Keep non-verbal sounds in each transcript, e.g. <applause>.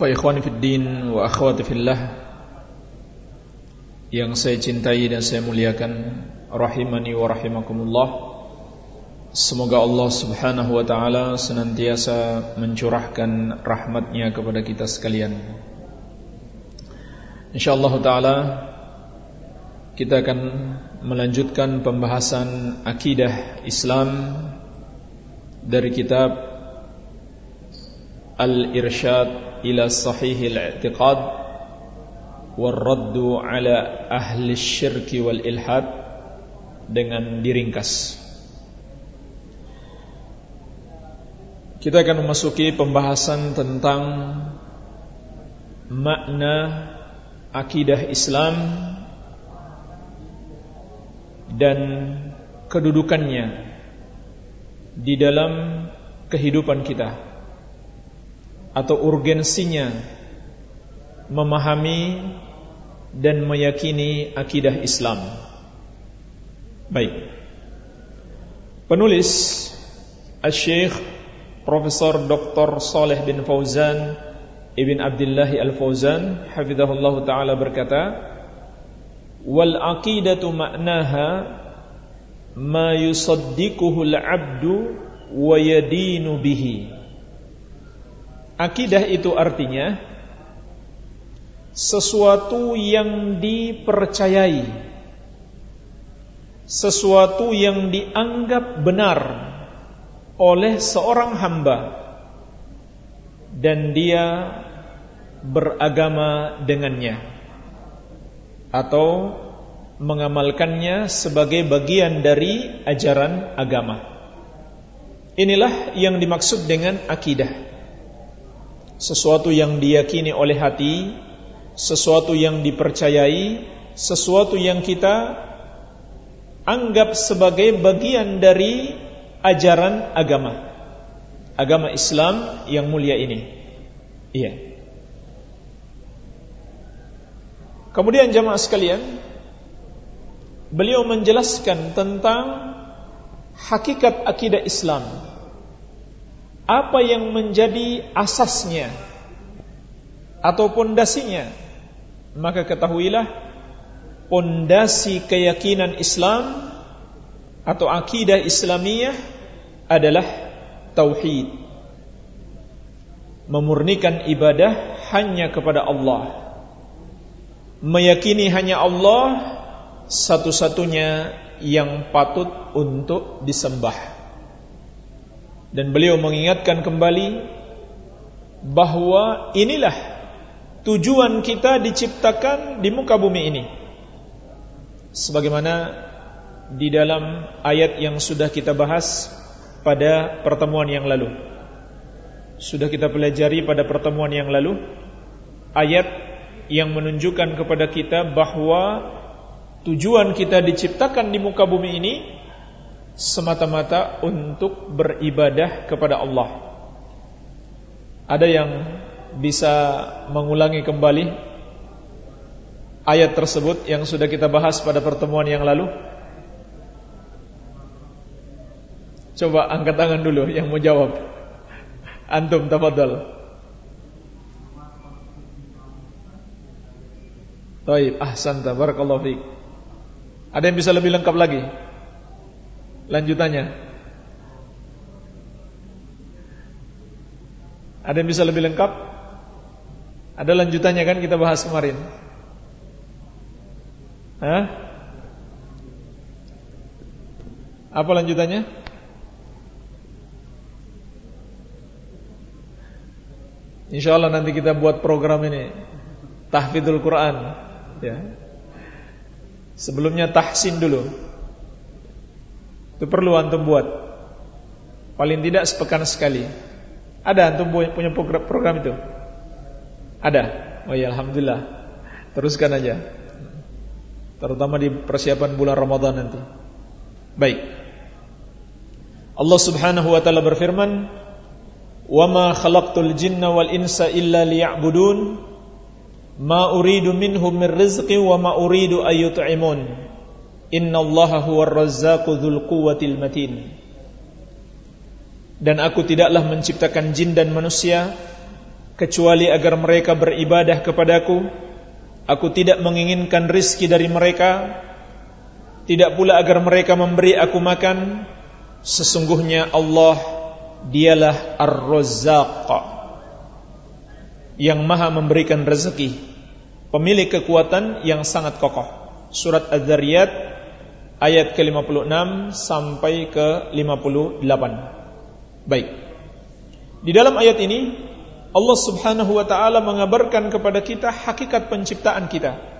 Fa ikhwani fid din wa akhwati fillah yang saya cintai dan saya muliakan rahimani wa rahimakumullah Semoga Allah Subhanahu wa taala senantiasa mencurahkan rahmatnya kepada kita sekalian. Insyaallah taala kita akan melanjutkan pembahasan akidah Islam dari kitab Al-Irsyad إلى صحيح الاعتقاد والرد على أهل الشرك والإلحاد dengan diringkas Kita akan memasuki pembahasan tentang makna akidah Islam dan kedudukannya di dalam kehidupan kita atau urgensinya memahami dan meyakini akidah Islam. Baik. Penulis Al-Syekh Profesor Dr. Saleh bin Fauzan Ibn Abdullah Al-Fauzan hafizahullah taala berkata, "Wal aqidatu ma'naha ma yusaddiquhu al-'abdu wa yadinu bihi." Akidah itu artinya sesuatu yang dipercayai, sesuatu yang dianggap benar oleh seorang hamba dan dia beragama dengannya atau mengamalkannya sebagai bagian dari ajaran agama. Inilah yang dimaksud dengan akidah sesuatu yang diyakini oleh hati, sesuatu yang dipercayai, sesuatu yang kita anggap sebagai bagian dari ajaran agama. Agama Islam yang mulia ini. Iya. Kemudian jamaah sekalian, beliau menjelaskan tentang hakikat akidah Islam apa yang menjadi asasnya atau pondasinya maka ketahuilah pondasi keyakinan Islam atau akidah Islamiyah adalah tauhid. Memurnikan ibadah hanya kepada Allah. Meyakini hanya Allah satu-satunya yang patut untuk disembah dan beliau mengingatkan kembali bahwa inilah tujuan kita diciptakan di muka bumi ini. Sebagaimana di dalam ayat yang sudah kita bahas pada pertemuan yang lalu. Sudah kita pelajari pada pertemuan yang lalu ayat yang menunjukkan kepada kita bahwa tujuan kita diciptakan di muka bumi ini semata-mata untuk beribadah kepada Allah. Ada yang bisa mengulangi kembali ayat tersebut yang sudah kita bahas pada pertemuan yang lalu? Coba angkat tangan dulu yang mau jawab. Antum tafadhal. Baik, ahsan tabarakallahu fiik. Ada yang bisa lebih lengkap lagi? Lanjutannya? Ada yang bisa lebih lengkap? Ada lanjutannya kan kita bahas kemarin. Hah? Apa lanjutannya? Insya Allah nanti kita buat program ini Tahfidul Quran ya. Sebelumnya tahsin dulu itu perlu antum buat. Paling tidak sepekan sekali. Ada antum punya program, itu? Ada. Oh ya alhamdulillah. Teruskan aja. Terutama di persiapan bulan Ramadan nanti. Baik. Allah Subhanahu wa taala berfirman, "Wa ma khalaqtul jinna wal insa illa liya'budun." Ma uridu minhum min wa ma uridu ayyut'imun. Innallaha huwar razzaqu dzul quwwatil matin. Dan aku tidaklah menciptakan jin dan manusia kecuali agar mereka beribadah kepadaku. Aku tidak menginginkan rizki dari mereka Tidak pula agar mereka memberi aku makan. Sesungguhnya Allah Dialah Ar-Razzaq Yang maha memberikan rezeki Pemilik kekuatan yang sangat kokoh. Surat Az-Zariyat Ayat ke-56 sampai ke-58 Baik Di dalam ayat ini Allah Subhanahu wa taala mengabarkan kepada kita hakikat penciptaan kita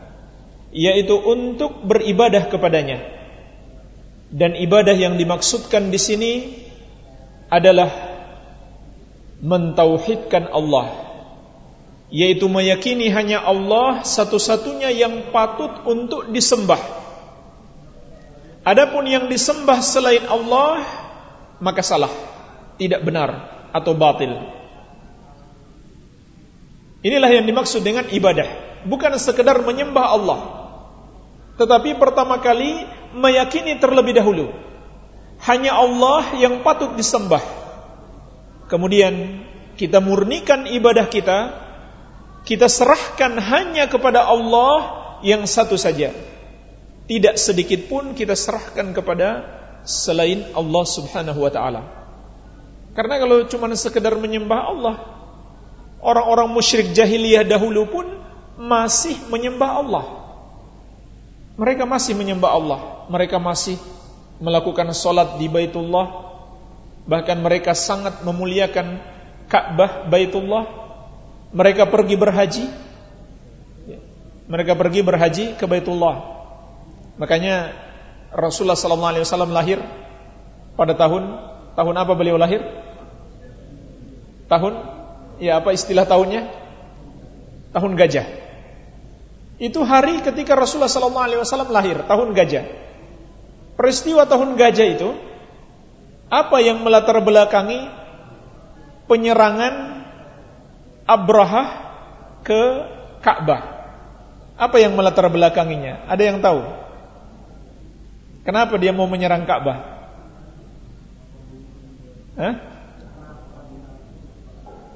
yaitu untuk beribadah kepadanya. Dan ibadah yang dimaksudkan di sini adalah mentauhidkan Allah yaitu meyakini hanya Allah satu-satunya yang patut untuk disembah. Adapun yang disembah selain Allah maka salah, tidak benar atau batil. Inilah yang dimaksud dengan ibadah, bukan sekedar menyembah Allah. Tetapi pertama kali meyakini terlebih dahulu hanya Allah yang patut disembah. Kemudian kita murnikan ibadah kita, kita serahkan hanya kepada Allah yang satu saja. Tidak sedikit pun kita serahkan kepada selain Allah Subhanahu wa taala. Karena kalau cuma sekedar menyembah Allah, Orang-orang musyrik jahiliyah dahulu pun masih menyembah Allah. Mereka masih menyembah Allah. Mereka masih melakukan solat di Baitullah. Bahkan mereka sangat memuliakan Ka'bah Baitullah. Mereka pergi berhaji. Mereka pergi berhaji ke Baitullah. Makanya Rasulullah SAW lahir pada tahun tahun apa beliau lahir? Tahun ya apa istilah tahunnya? Tahun gajah. Itu hari ketika Rasulullah sallallahu alaihi wasallam lahir, tahun gajah. Peristiwa tahun gajah itu apa yang melatar belakangi penyerangan Abraha ke Ka'bah? Apa yang melatar belakanginya? Ada yang tahu? Kenapa dia mau menyerang Ka'bah? Hah?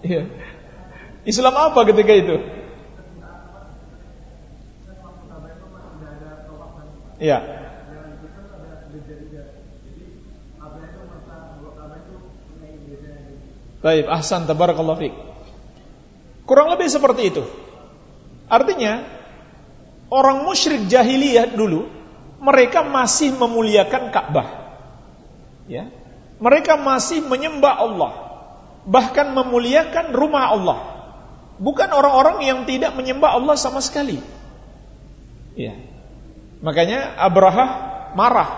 Iya. Islam apa ketika itu? Iya. Baik, ahsan tabarakallahu fiik. Kurang lebih seperti itu. Artinya, orang musyrik jahiliyah dulu mereka masih memuliakan Ka'bah. Ya. Mereka masih menyembah Allah bahkan memuliakan rumah Allah. Bukan orang-orang yang tidak menyembah Allah sama sekali. Ya. Makanya Abraha marah.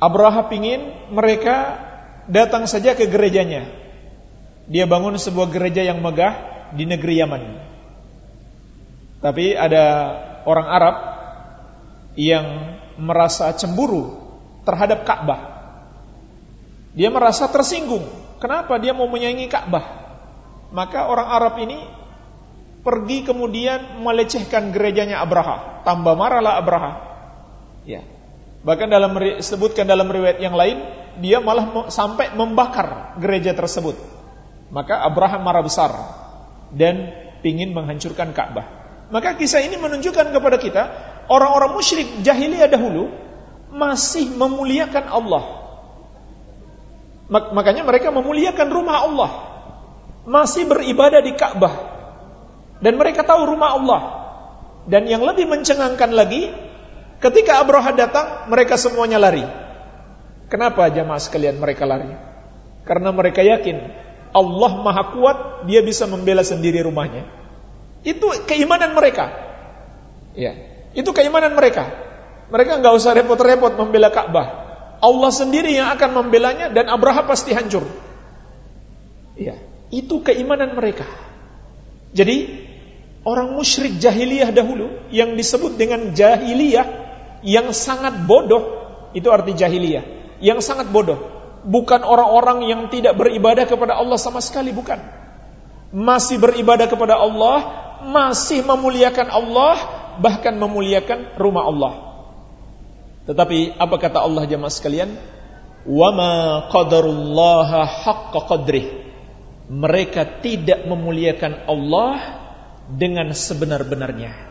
Abraha pingin mereka datang saja ke gerejanya. Dia bangun sebuah gereja yang megah di negeri Yaman. Tapi ada orang Arab yang merasa cemburu terhadap Ka'bah. Dia merasa tersinggung. Kenapa dia mau menyaingi Ka'bah? Maka orang Arab ini pergi kemudian melecehkan gerejanya Abraha. Tambah marahlah Abraha. Ya. Bahkan dalam disebutkan dalam riwayat yang lain, dia malah sampai membakar gereja tersebut. Maka Abraham marah besar dan ingin menghancurkan Ka'bah. Maka kisah ini menunjukkan kepada kita orang-orang musyrik jahiliyah dahulu masih memuliakan Allah Makanya mereka memuliakan rumah Allah. Masih beribadah di Ka'bah. Dan mereka tahu rumah Allah. Dan yang lebih mencengangkan lagi, ketika Abraha datang, mereka semuanya lari. Kenapa jamaah sekalian mereka lari? Karena mereka yakin Allah Maha Kuat, Dia bisa membela sendiri rumahnya. Itu keimanan mereka. Ya, itu keimanan mereka. Mereka nggak usah repot-repot membela Ka'bah. Allah sendiri yang akan membelanya dan Abraha pasti hancur. Iya, itu keimanan mereka. Jadi orang musyrik jahiliyah dahulu yang disebut dengan jahiliyah yang sangat bodoh itu arti jahiliyah yang sangat bodoh bukan orang-orang yang tidak beribadah kepada Allah sama sekali bukan masih beribadah kepada Allah masih memuliakan Allah bahkan memuliakan rumah Allah tetapi apa kata Allah jemaah sekalian wama qadarullaha haqqa qadrih mereka tidak memuliakan Allah dengan sebenar-benarnya.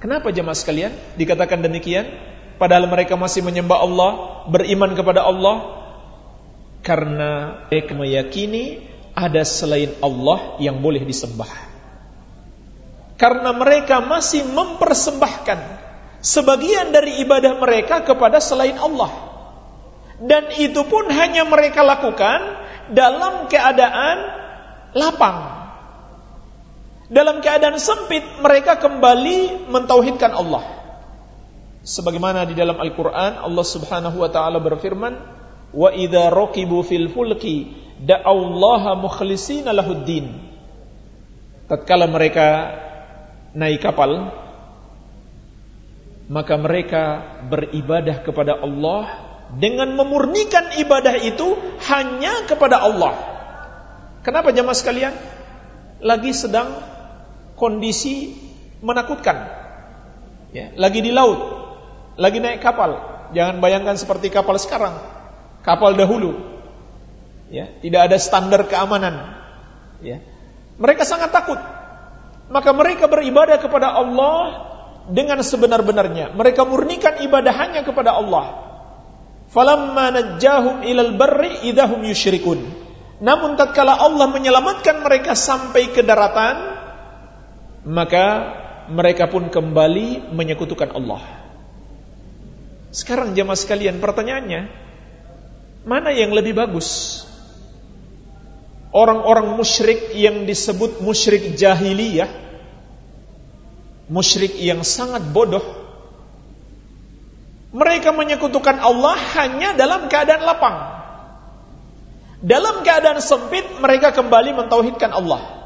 Kenapa jemaah sekalian dikatakan demikian? Padahal mereka masih menyembah Allah, beriman kepada Allah karena mereka meyakini ada selain Allah yang boleh disembah. Karena mereka masih mempersembahkan sebagian dari ibadah mereka kepada selain Allah. Dan itu pun hanya mereka lakukan dalam keadaan lapang dalam keadaan sempit mereka kembali mentauhidkan Allah. Sebagaimana di dalam Al-Qur'an Allah Subhanahu wa taala berfirman, "Wa idza raqibu fil fulki da'allaha mukhlishina lahuddin." Tatkala mereka naik kapal, maka mereka beribadah kepada Allah dengan memurnikan ibadah itu hanya kepada Allah. Kenapa jemaah sekalian? Lagi sedang kondisi menakutkan. Ya, lagi di laut, lagi naik kapal. Jangan bayangkan seperti kapal sekarang. Kapal dahulu. Ya, tidak ada standar keamanan. Ya. Mereka sangat takut. Maka mereka beribadah kepada Allah dengan sebenar-benarnya. Mereka murnikan ibadah hanya kepada Allah. Falamma najjahum ilal barri idahum yusyrikun. Namun tatkala Allah menyelamatkan mereka sampai ke daratan, maka mereka pun kembali menyekutukan Allah. Sekarang jemaah sekalian pertanyaannya, mana yang lebih bagus? Orang-orang musyrik yang disebut musyrik jahiliyah, musyrik yang sangat bodoh, mereka menyekutukan Allah hanya dalam keadaan lapang. Dalam keadaan sempit mereka kembali mentauhidkan Allah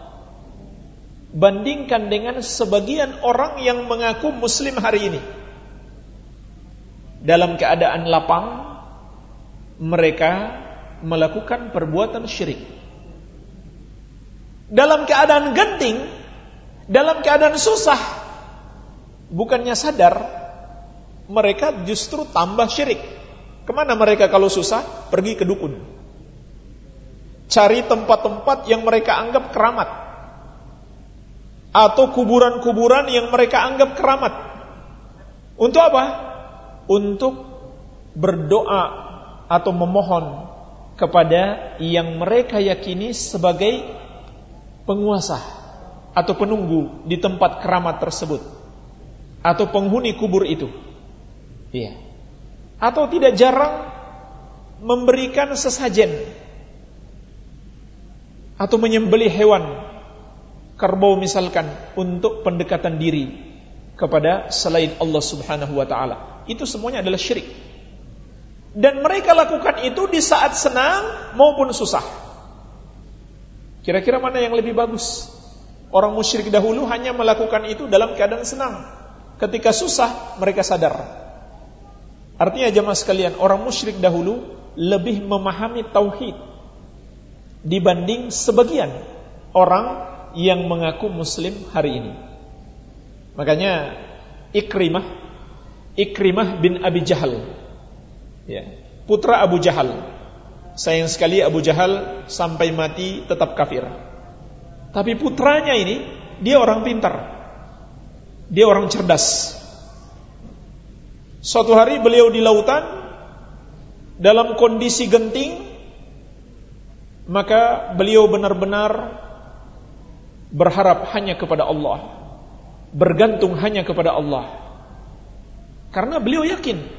bandingkan dengan sebagian orang yang mengaku muslim hari ini. Dalam keadaan lapang, mereka melakukan perbuatan syirik. Dalam keadaan genting, dalam keadaan susah, bukannya sadar, mereka justru tambah syirik. Ke mana mereka kalau susah? Pergi ke dukun. Cari tempat-tempat yang mereka anggap keramat atau kuburan-kuburan yang mereka anggap keramat. Untuk apa? Untuk berdoa atau memohon kepada yang mereka yakini sebagai penguasa atau penunggu di tempat keramat tersebut atau penghuni kubur itu. Iya. Atau tidak jarang memberikan sesajen atau menyembelih hewan kerbau misalkan untuk pendekatan diri kepada selain Allah Subhanahu wa taala. Itu semuanya adalah syirik. Dan mereka lakukan itu di saat senang maupun susah. Kira-kira mana yang lebih bagus? Orang musyrik dahulu hanya melakukan itu dalam keadaan senang. Ketika susah mereka sadar. Artinya jemaah sekalian, orang musyrik dahulu lebih memahami tauhid dibanding sebagian orang yang mengaku muslim hari ini. Makanya Ikrimah Ikrimah bin Abi Jahal ya, putra Abu Jahal. Sayang sekali Abu Jahal sampai mati tetap kafir. Tapi putranya ini dia orang pintar. Dia orang cerdas. Suatu hari beliau di lautan dalam kondisi genting maka beliau benar-benar berharap hanya kepada Allah, bergantung hanya kepada Allah. Karena beliau yakin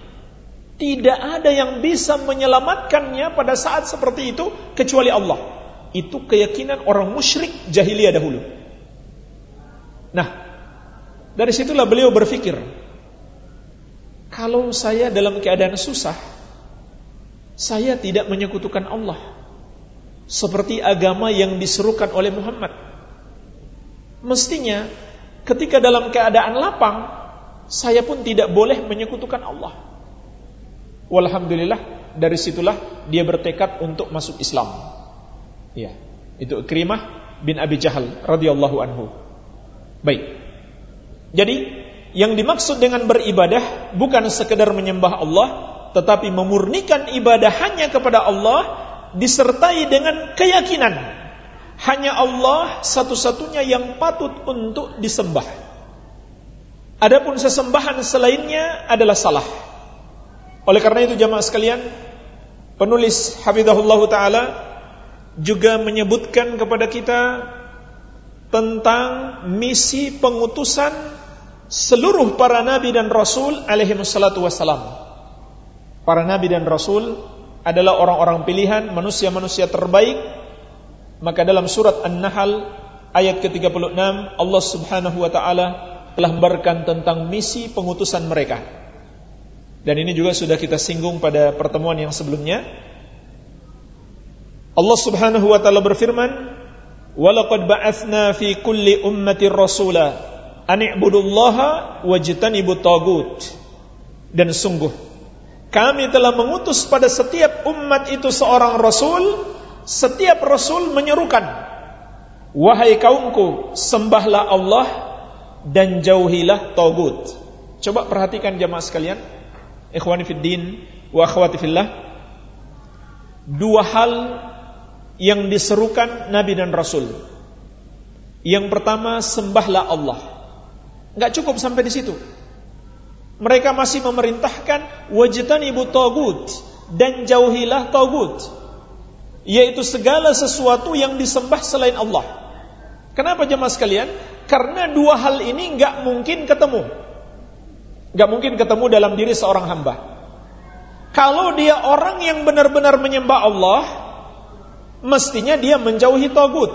tidak ada yang bisa menyelamatkannya pada saat seperti itu kecuali Allah. Itu keyakinan orang musyrik jahiliyah dahulu. Nah, dari situlah beliau berpikir, kalau saya dalam keadaan susah, saya tidak menyekutukan Allah seperti agama yang diserukan oleh Muhammad Mestinya ketika dalam keadaan lapang, saya pun tidak boleh menyekutukan Allah. Walhamdulillah, dari situlah dia bertekad untuk masuk Islam. Ya, itu Ikrimah bin Abi Jahal radhiyallahu anhu. Baik. Jadi, yang dimaksud dengan beribadah bukan sekedar menyembah Allah, tetapi memurnikan ibadah hanya kepada Allah disertai dengan keyakinan hanya Allah satu-satunya yang patut untuk disembah. Adapun sesembahan selainnya adalah salah. Oleh karena itu jamaah sekalian, penulis Hafizahullah taala juga menyebutkan kepada kita tentang misi pengutusan seluruh para nabi dan rasul alaihi wassalatu wassalam. Para nabi dan rasul adalah orang-orang pilihan, manusia-manusia terbaik maka dalam surat An-Nahl ayat ke-36 Allah Subhanahu wa taala telah memberkan tentang misi pengutusan mereka. Dan ini juga sudah kita singgung pada pertemuan yang sebelumnya. Allah Subhanahu wa taala berfirman, "Walaqad ba'atsna fi kulli ummatin rasula an i'budullaha wajtanibut tagut." Dan sungguh kami telah mengutus pada setiap umat itu seorang rasul setiap rasul menyerukan wahai kaumku sembahlah Allah dan jauhilah tagut coba perhatikan jamaah sekalian ikhwani fid din wa akhwati fillah dua hal yang diserukan nabi dan rasul yang pertama sembahlah Allah enggak cukup sampai di situ mereka masih memerintahkan wajtanibu tagut dan jauhilah tagut yaitu segala sesuatu yang disembah selain Allah. Kenapa jemaah sekalian? Karena dua hal ini nggak mungkin ketemu. Nggak mungkin ketemu dalam diri seorang hamba. Kalau dia orang yang benar-benar menyembah Allah, mestinya dia menjauhi togut.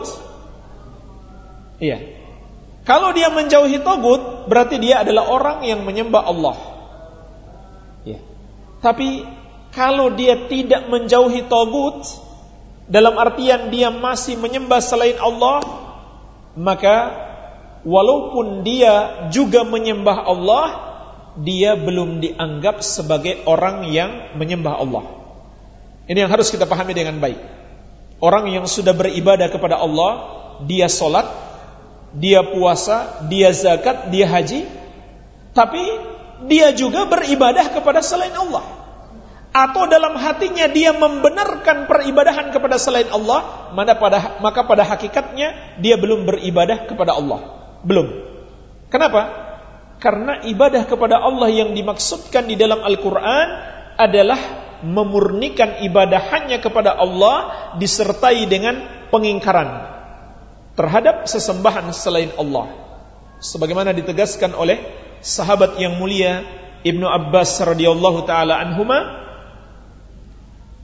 Iya. Kalau dia menjauhi togut, berarti dia adalah orang yang menyembah Allah. Iya. Tapi kalau dia tidak menjauhi togut, dalam artian dia masih menyembah selain Allah maka walaupun dia juga menyembah Allah dia belum dianggap sebagai orang yang menyembah Allah ini yang harus kita pahami dengan baik orang yang sudah beribadah kepada Allah dia solat dia puasa dia zakat dia haji tapi dia juga beribadah kepada selain Allah atau dalam hatinya dia membenarkan peribadahan kepada selain Allah, mana pada maka pada hakikatnya dia belum beribadah kepada Allah. Belum. Kenapa? Karena ibadah kepada Allah yang dimaksudkan di dalam Al-Qur'an adalah memurnikan ibadah hanya kepada Allah disertai dengan pengingkaran terhadap sesembahan selain Allah. Sebagaimana ditegaskan oleh sahabat yang mulia Ibnu Abbas radhiyallahu taala anhuma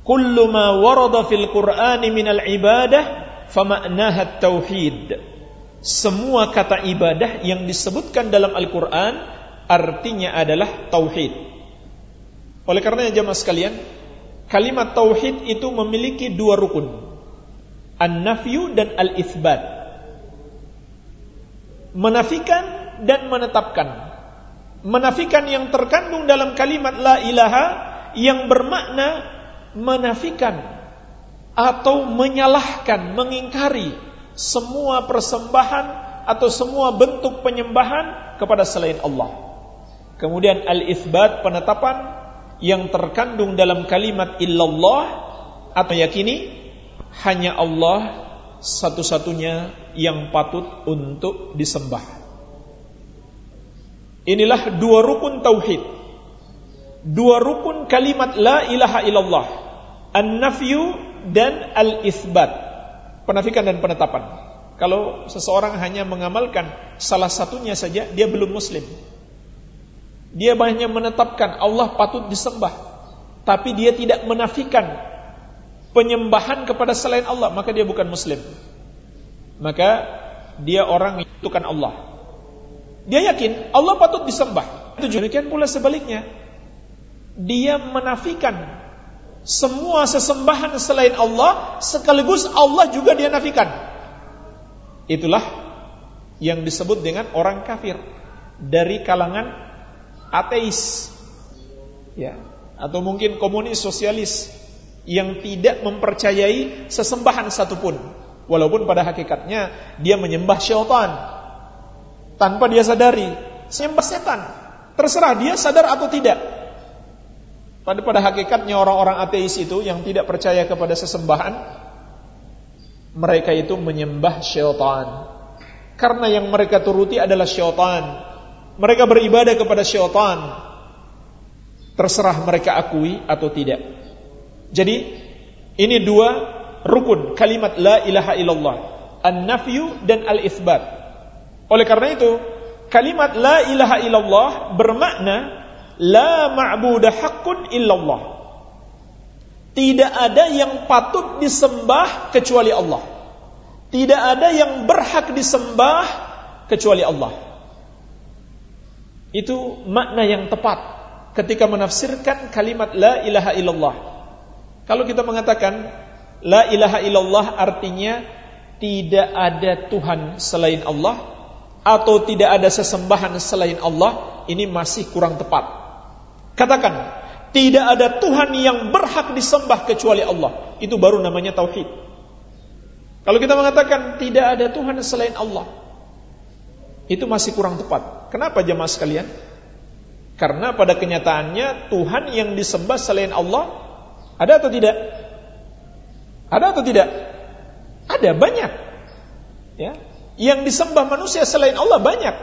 kullu ma warada fil Qur'ani minal ibadah fama'naha tauhid. Semua kata ibadah yang disebutkan dalam Al-Qur'an artinya adalah tauhid. Oleh karenanya jemaah sekalian, kalimat tauhid itu memiliki dua rukun. An-nafyu dan al-itsbat. Menafikan dan menetapkan. Menafikan yang terkandung dalam kalimat la ilaha yang bermakna menafikan atau menyalahkan, mengingkari semua persembahan atau semua bentuk penyembahan kepada selain Allah. Kemudian al-itsbat penetapan yang terkandung dalam kalimat illallah atau yakini hanya Allah satu-satunya yang patut untuk disembah. Inilah dua rukun tauhid dua rukun kalimat la ilaha illallah an-nafyu dan al-itsbat penafikan dan penetapan. Kalau seseorang hanya mengamalkan salah satunya saja dia belum muslim. Dia hanya menetapkan Allah patut disembah tapi dia tidak menafikan penyembahan kepada selain Allah maka dia bukan muslim. Maka dia orang yang bukan Allah. Dia yakin Allah patut disembah. Itu demikian pula sebaliknya. Dia menafikan semua sesembahan selain Allah sekaligus Allah juga dia nafikan. Itulah yang disebut dengan orang kafir dari kalangan ateis. Ya, atau mungkin komunis sosialis yang tidak mempercayai sesembahan satupun walaupun pada hakikatnya dia menyembah syaitan tanpa dia sadari sembah setan terserah dia sadar atau tidak pada pada hakikatnya orang-orang ateis itu yang tidak percaya kepada sesembahan mereka itu menyembah syaitan. Karena yang mereka turuti adalah syaitan. Mereka beribadah kepada syaitan. Terserah mereka akui atau tidak. Jadi ini dua rukun kalimat la ilaha illallah an-nafyu dan al-itsbat. Oleh karena itu kalimat la ilaha illallah bermakna la ma'budah haqqun illallah tidak ada yang patut disembah kecuali Allah. Tidak ada yang berhak disembah kecuali Allah. Itu makna yang tepat ketika menafsirkan kalimat la ilaha illallah. Kalau kita mengatakan la ilaha illallah artinya tidak ada Tuhan selain Allah atau tidak ada sesembahan selain Allah, ini masih kurang tepat. Katakan tidak ada Tuhan yang berhak disembah kecuali Allah. Itu baru namanya tauhid. Kalau kita mengatakan tidak ada Tuhan selain Allah, itu masih kurang tepat. Kenapa jemaah sekalian? Karena pada kenyataannya Tuhan yang disembah selain Allah ada atau tidak? Ada atau tidak? Ada banyak. Ya. Yang disembah manusia selain Allah banyak.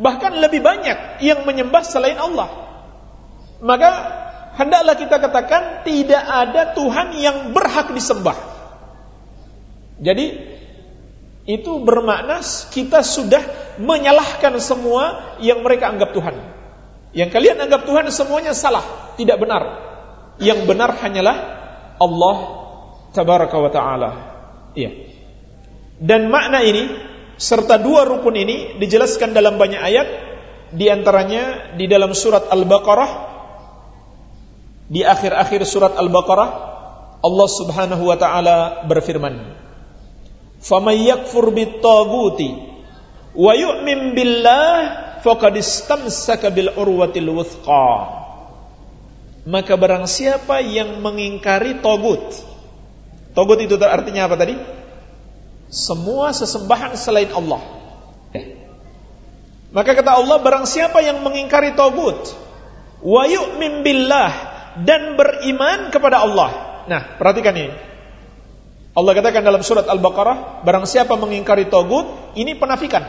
Bahkan lebih banyak yang menyembah selain Allah. Maka hendaklah kita katakan tidak ada Tuhan yang berhak disembah. Jadi itu bermakna kita sudah menyalahkan semua yang mereka anggap Tuhan. Yang kalian anggap Tuhan semuanya salah, tidak benar. Yang benar hanyalah Allah tabaraka wa taala. Iya. Dan makna ini serta dua rukun ini dijelaskan dalam banyak ayat di antaranya di dalam surat Al-Baqarah di akhir-akhir surat Al-Baqarah Allah Subhanahu wa taala berfirman "Faman yakfur bit-taghuti wa yu'min billah faqad istamsaka bil urwatil wuthqa" Maka barang siapa yang mengingkari togut Togut itu artinya apa tadi? Semua sesembahan selain Allah Maka kata Allah barang siapa yang mengingkari togut Wa yu'min billah dan beriman kepada Allah. Nah, perhatikan ini. Allah katakan dalam surat Al-Baqarah, barang siapa mengingkari togut, ini penafikan.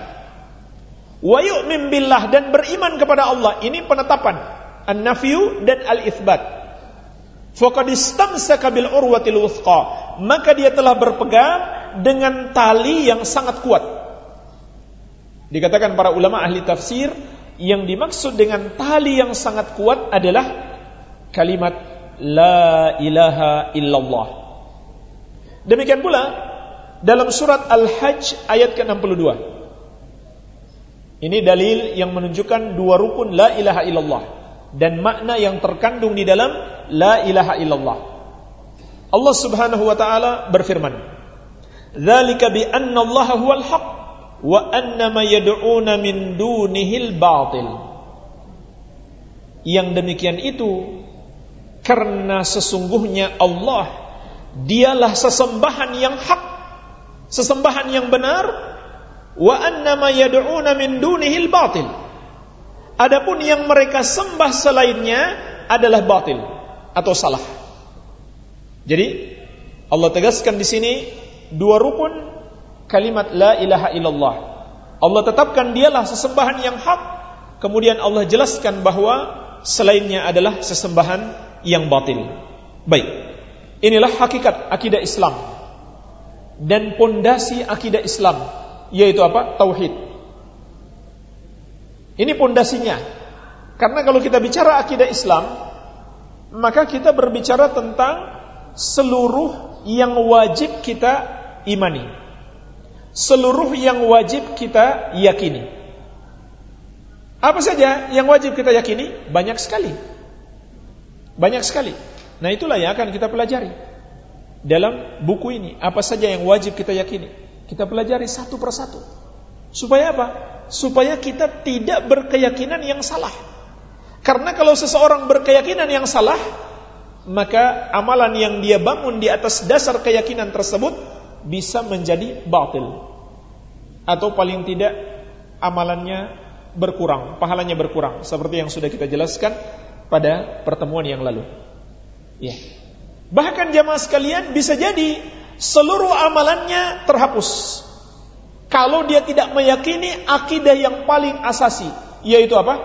Wa yu'min billah dan beriman kepada Allah, ini penetapan. An-nafyu dan al-itsbat. Faqad istamsaka bil urwatil wuthqa. Maka dia telah berpegang dengan tali yang sangat kuat. Dikatakan para ulama ahli tafsir, yang dimaksud dengan tali yang sangat kuat adalah kalimat la ilaha illallah. Demikian pula dalam surat Al-Hajj ayat ke-62. Ini dalil yang menunjukkan dua rukun la ilaha illallah dan makna yang terkandung di dalam la ilaha illallah. Allah Subhanahu wa taala berfirman, "Dzalika bi anna Allah huwal haq wa anna ma yad'una min dunihil batil." Yang demikian itu karena sesungguhnya Allah dialah sesembahan yang hak, sesembahan yang benar, wa annama yad'una min dunihil batil. Adapun yang mereka sembah selainnya adalah batil atau salah. Jadi Allah tegaskan di sini dua rukun kalimat la ilaha illallah. Allah tetapkan dialah sesembahan yang hak, kemudian Allah jelaskan bahwa selainnya adalah sesembahan yang batil. Baik. Inilah hakikat akidah Islam dan pondasi akidah Islam yaitu apa? Tauhid. Ini pondasinya. Karena kalau kita bicara akidah Islam, maka kita berbicara tentang seluruh yang wajib kita imani. Seluruh yang wajib kita yakini. Apa saja yang wajib kita yakini? Banyak sekali. Banyak sekali. Nah itulah yang akan kita pelajari dalam buku ini. Apa saja yang wajib kita yakini. Kita pelajari satu persatu. Supaya apa? Supaya kita tidak berkeyakinan yang salah. Karena kalau seseorang berkeyakinan yang salah, maka amalan yang dia bangun di atas dasar keyakinan tersebut bisa menjadi batil. Atau paling tidak amalannya berkurang, pahalanya berkurang seperti yang sudah kita jelaskan pada pertemuan yang lalu. Ya. Bahkan jamaah sekalian bisa jadi seluruh amalannya terhapus kalau dia tidak meyakini akidah yang paling asasi, yaitu apa?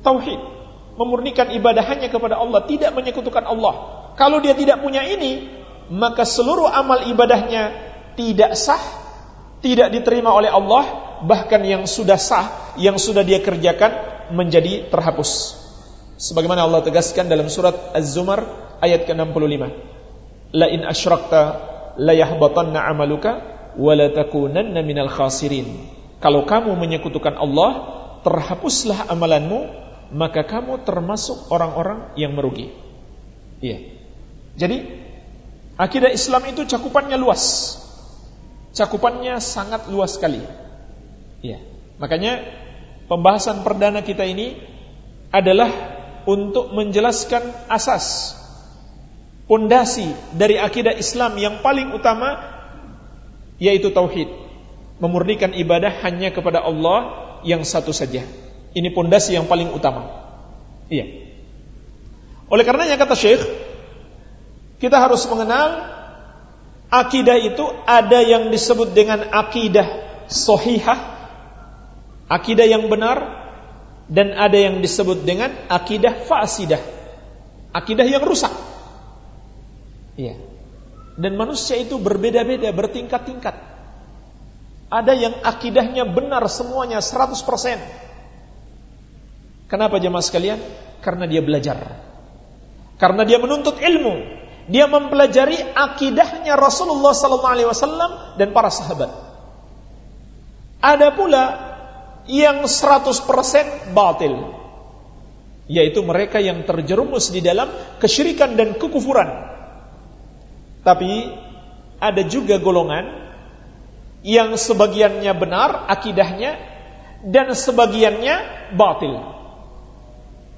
Tauhid. Memurnikan ibadah hanya kepada Allah, tidak menyekutukan Allah. Kalau dia tidak punya ini, maka seluruh amal ibadahnya tidak sah, tidak diterima oleh Allah, bahkan yang sudah sah, yang sudah dia kerjakan menjadi terhapus. Sebagaimana Allah tegaskan dalam surat Az-Zumar ayat ke-65. La in asyrakta la yahbatanna amaluka wala takunanna minal khasirin. Kalau kamu menyekutukan Allah, terhapuslah amalanmu, maka kamu termasuk orang-orang yang merugi. Iya. Jadi akidah Islam itu cakupannya luas. Cakupannya sangat luas sekali. Iya. Makanya pembahasan perdana kita ini adalah untuk menjelaskan asas pondasi dari akidah Islam yang paling utama yaitu tauhid. Memurnikan ibadah hanya kepada Allah yang satu saja. Ini pondasi yang paling utama. Iya. Oleh karenanya kata Syekh, kita harus mengenal akidah itu ada yang disebut dengan akidah sohihah, akidah yang benar, dan ada yang disebut dengan akidah fasidah, akidah yang rusak. Iya. Dan manusia itu berbeda-beda, bertingkat-tingkat. Ada yang akidahnya benar semuanya 100%. Kenapa jemaah sekalian? Karena dia belajar. Karena dia menuntut ilmu. Dia mempelajari akidahnya Rasulullah SAW dan para sahabat. Ada pula yang 100% batil. Yaitu mereka yang terjerumus di dalam kesyirikan dan kekufuran tapi ada juga golongan yang sebagiannya benar akidahnya dan sebagiannya batil.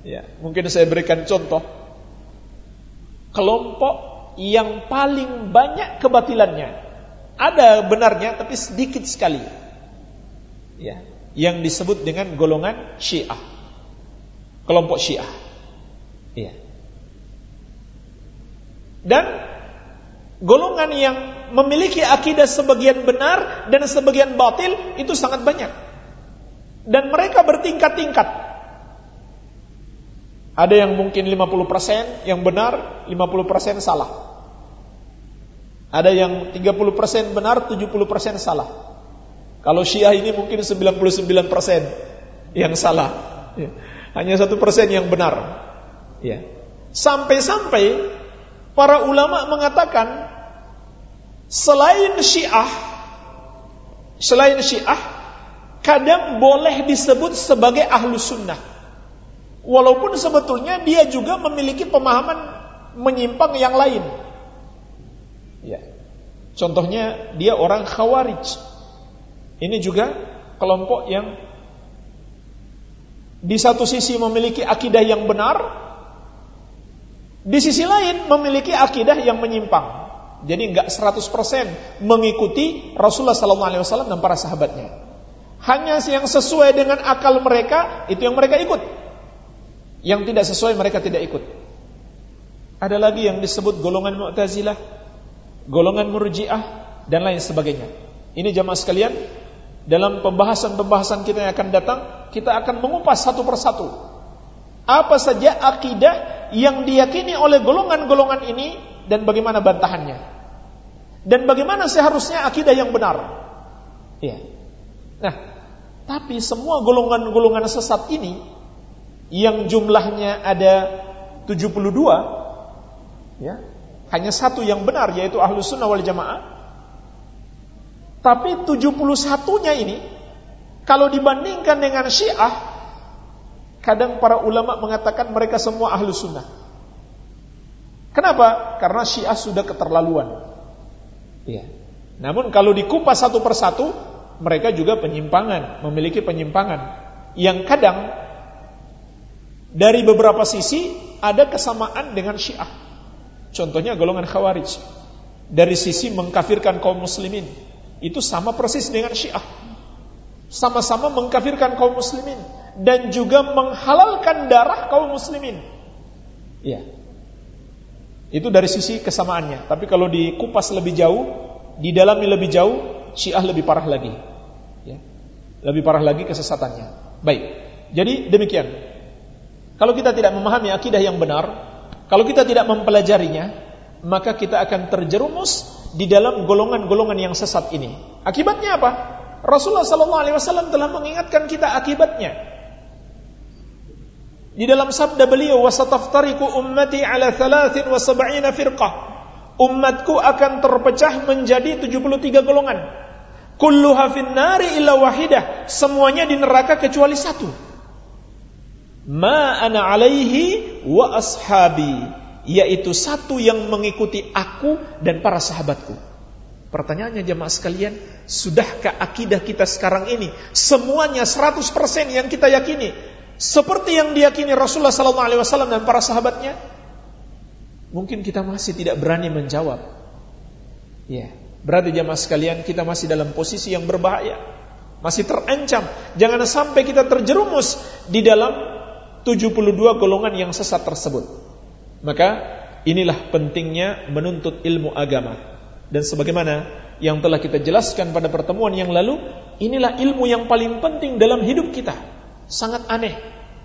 Ya, mungkin saya berikan contoh. Kelompok yang paling banyak kebatilannya. Ada benarnya tapi sedikit sekali. Ya, yang disebut dengan golongan Syiah. Kelompok Syiah. Ya. Dan golongan yang memiliki akidah sebagian benar dan sebagian batil itu sangat banyak. Dan mereka bertingkat-tingkat. Ada yang mungkin 50% yang benar, 50% salah. Ada yang 30% benar, 70% salah. Kalau Syiah ini mungkin 99% yang salah. Ya. Hanya satu persen yang benar. Ya. Sampai-sampai Para ulama mengatakan selain Syiah selain Syiah kadang boleh disebut sebagai ahlu sunnah. Walaupun sebetulnya dia juga memiliki pemahaman menyimpang yang lain. Ya. Contohnya dia orang khawarij. Ini juga kelompok yang di satu sisi memiliki akidah yang benar, di sisi lain memiliki akidah yang menyimpang. Jadi enggak 100% mengikuti Rasulullah wasallam dan para sahabatnya. Hanya yang sesuai dengan akal mereka itu yang mereka ikut. Yang tidak sesuai mereka tidak ikut. Ada lagi yang disebut golongan Mu'tazilah, golongan Murji'ah dan lain sebagainya. Ini jamaah sekalian, dalam pembahasan-pembahasan kita yang akan datang, kita akan mengupas satu persatu apa saja akidah yang diyakini oleh golongan-golongan ini dan bagaimana bantahannya. Dan bagaimana seharusnya akidah yang benar. Ya. Nah, tapi semua golongan-golongan sesat ini yang jumlahnya ada 72 ya, hanya satu yang benar yaitu ahlu sunnah wal jamaah. Tapi 71-nya ini kalau dibandingkan dengan Syiah Kadang para ulama mengatakan mereka semua ahlu sunnah. Kenapa? Karena syiah sudah keterlaluan. Ya. Namun kalau dikupas satu persatu, mereka juga penyimpangan, memiliki penyimpangan yang kadang dari beberapa sisi ada kesamaan dengan Syiah. Contohnya golongan Khawarij. Dari sisi mengkafirkan kaum muslimin, itu sama persis dengan Syiah. Sama-sama mengkafirkan kaum muslimin dan juga menghalalkan darah kaum muslimin. Iya. Itu dari sisi kesamaannya. Tapi kalau dikupas lebih jauh, di dalamnya lebih jauh, Syiah lebih parah lagi. Ya. Lebih parah lagi kesesatannya. Baik. Jadi demikian. Kalau kita tidak memahami akidah yang benar, kalau kita tidak mempelajarinya, maka kita akan terjerumus di dalam golongan-golongan yang sesat ini. Akibatnya apa? Rasulullah sallallahu alaihi wasallam telah mengingatkan kita akibatnya. Di dalam sabda beliau, "Wasataftariqu ummati ala 73 firqah." Umatku akan terpecah menjadi 73 golongan. Kulluha fin nari illa wahidah. Semuanya di neraka kecuali satu. Ma ana alaihi wa ashabi. Yaitu satu yang mengikuti aku dan para sahabatku. Pertanyaannya jemaah sekalian, sudahkah akidah kita sekarang ini semuanya 100% yang kita yakini seperti yang diyakini Rasulullah sallallahu alaihi wasallam dan para sahabatnya? Mungkin kita masih tidak berani menjawab. Ya, berarti jamaah sekalian kita masih dalam posisi yang berbahaya. Masih terancam. Jangan sampai kita terjerumus di dalam 72 golongan yang sesat tersebut. Maka inilah pentingnya menuntut ilmu agama. Dan sebagaimana yang telah kita jelaskan pada pertemuan yang lalu, inilah ilmu yang paling penting dalam hidup kita Sangat aneh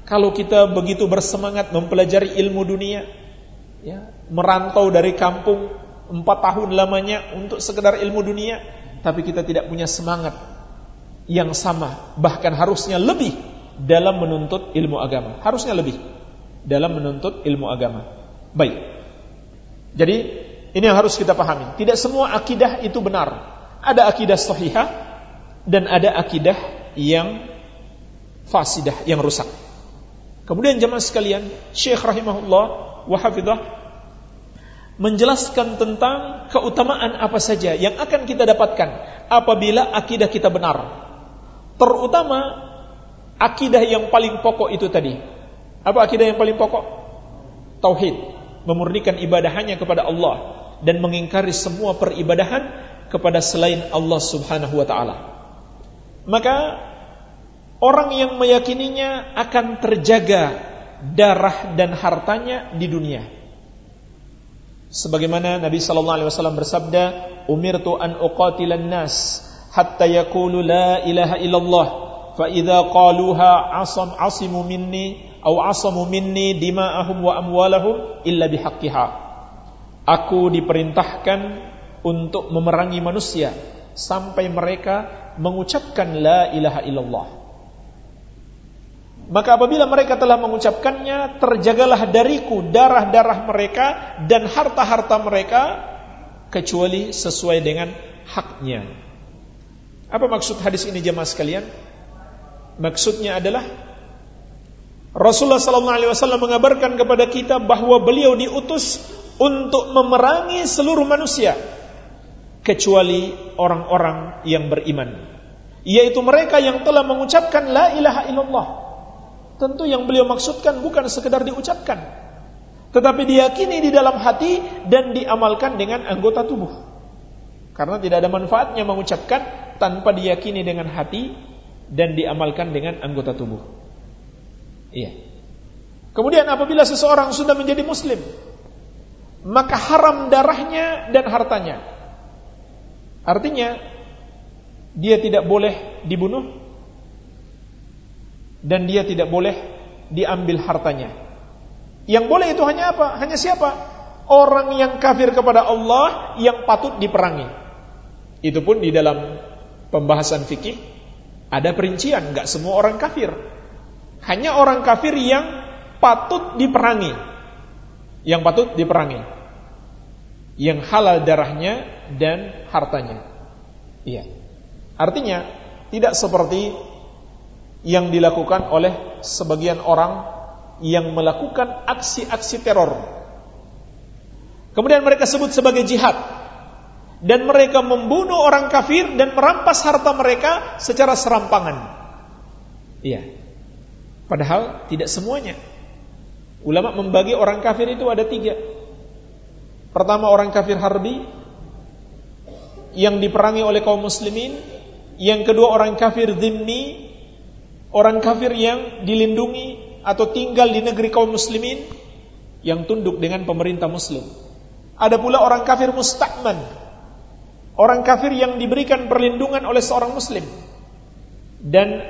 kalau kita begitu bersemangat mempelajari ilmu dunia, ya, merantau dari kampung empat tahun lamanya untuk sekedar ilmu dunia, tapi kita tidak punya semangat yang sama, bahkan harusnya lebih dalam menuntut ilmu agama. Harusnya lebih dalam menuntut ilmu agama. Baik. Jadi ini yang harus kita pahami. Tidak semua akidah itu benar. Ada akidah sahihah dan ada akidah yang fasidah yang rusak. Kemudian jemaah sekalian, Syekh rahimahullah wa menjelaskan tentang keutamaan apa saja yang akan kita dapatkan apabila akidah kita benar. Terutama akidah yang paling pokok itu tadi. Apa akidah yang paling pokok? Tauhid, memurnikan ibadah hanya kepada Allah dan mengingkari semua peribadahan kepada selain Allah Subhanahu wa taala. Maka orang yang meyakininya akan terjaga darah dan hartanya di dunia. Sebagaimana Nabi sallallahu alaihi wasallam bersabda, "Umirtu an uqatilan nas hatta yaqulu la ilaha illallah, qaluha asam asimu minni aw asamu minni dima'ahum wa amwalahum illa bihaqqiha." Aku diperintahkan untuk memerangi manusia sampai mereka mengucapkan la ilaha illallah maka apabila mereka telah mengucapkannya, terjagalah dariku darah-darah mereka dan harta-harta mereka kecuali sesuai dengan haknya. Apa maksud hadis ini jemaah sekalian? Maksudnya adalah Rasulullah wasallam mengabarkan kepada kita bahwa beliau diutus untuk memerangi seluruh manusia kecuali orang-orang yang beriman, yaitu mereka yang telah mengucapkan la ilaha illallah Tentu yang beliau maksudkan bukan sekedar diucapkan, tetapi diyakini di dalam hati dan diamalkan dengan anggota tubuh. Karena tidak ada manfaatnya mengucapkan tanpa diyakini dengan hati dan diamalkan dengan anggota tubuh. Iya. Kemudian apabila seseorang sudah menjadi muslim, maka haram darahnya dan hartanya. Artinya dia tidak boleh dibunuh, dan dia tidak boleh diambil hartanya. Yang boleh itu hanya apa? Hanya siapa? Orang yang kafir kepada Allah yang patut diperangi. Itu pun di dalam pembahasan fikih ada perincian, nggak semua orang kafir. Hanya orang kafir yang patut diperangi. Yang patut diperangi. Yang halal darahnya dan hartanya. Iya. Artinya tidak seperti yang dilakukan oleh sebagian orang yang melakukan aksi-aksi teror. Kemudian mereka sebut sebagai jihad. Dan mereka membunuh orang kafir dan merampas harta mereka secara serampangan. Iya. Padahal tidak semuanya. Ulama membagi orang kafir itu ada tiga. Pertama orang kafir harbi yang diperangi oleh kaum muslimin. Yang kedua orang kafir dhimmi, orang kafir yang dilindungi atau tinggal di negeri kaum muslimin yang tunduk dengan pemerintah muslim. Ada pula orang kafir mustakman, orang kafir yang diberikan perlindungan oleh seorang muslim dan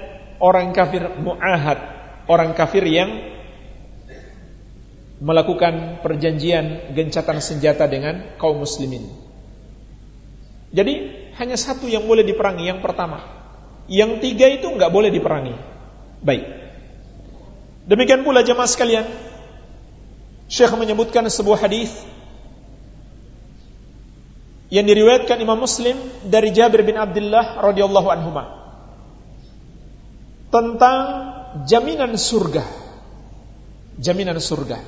orang kafir muahad, orang kafir yang melakukan perjanjian gencatan senjata dengan kaum muslimin. Jadi hanya satu yang boleh diperangi, yang pertama. Yang tiga itu nggak boleh diperangi. Baik. Demikian pula jemaah sekalian, Syekh menyebutkan sebuah hadis yang diriwayatkan Imam Muslim dari Jabir bin Abdullah radhiyallahu anhu tentang jaminan surga. Jaminan surga.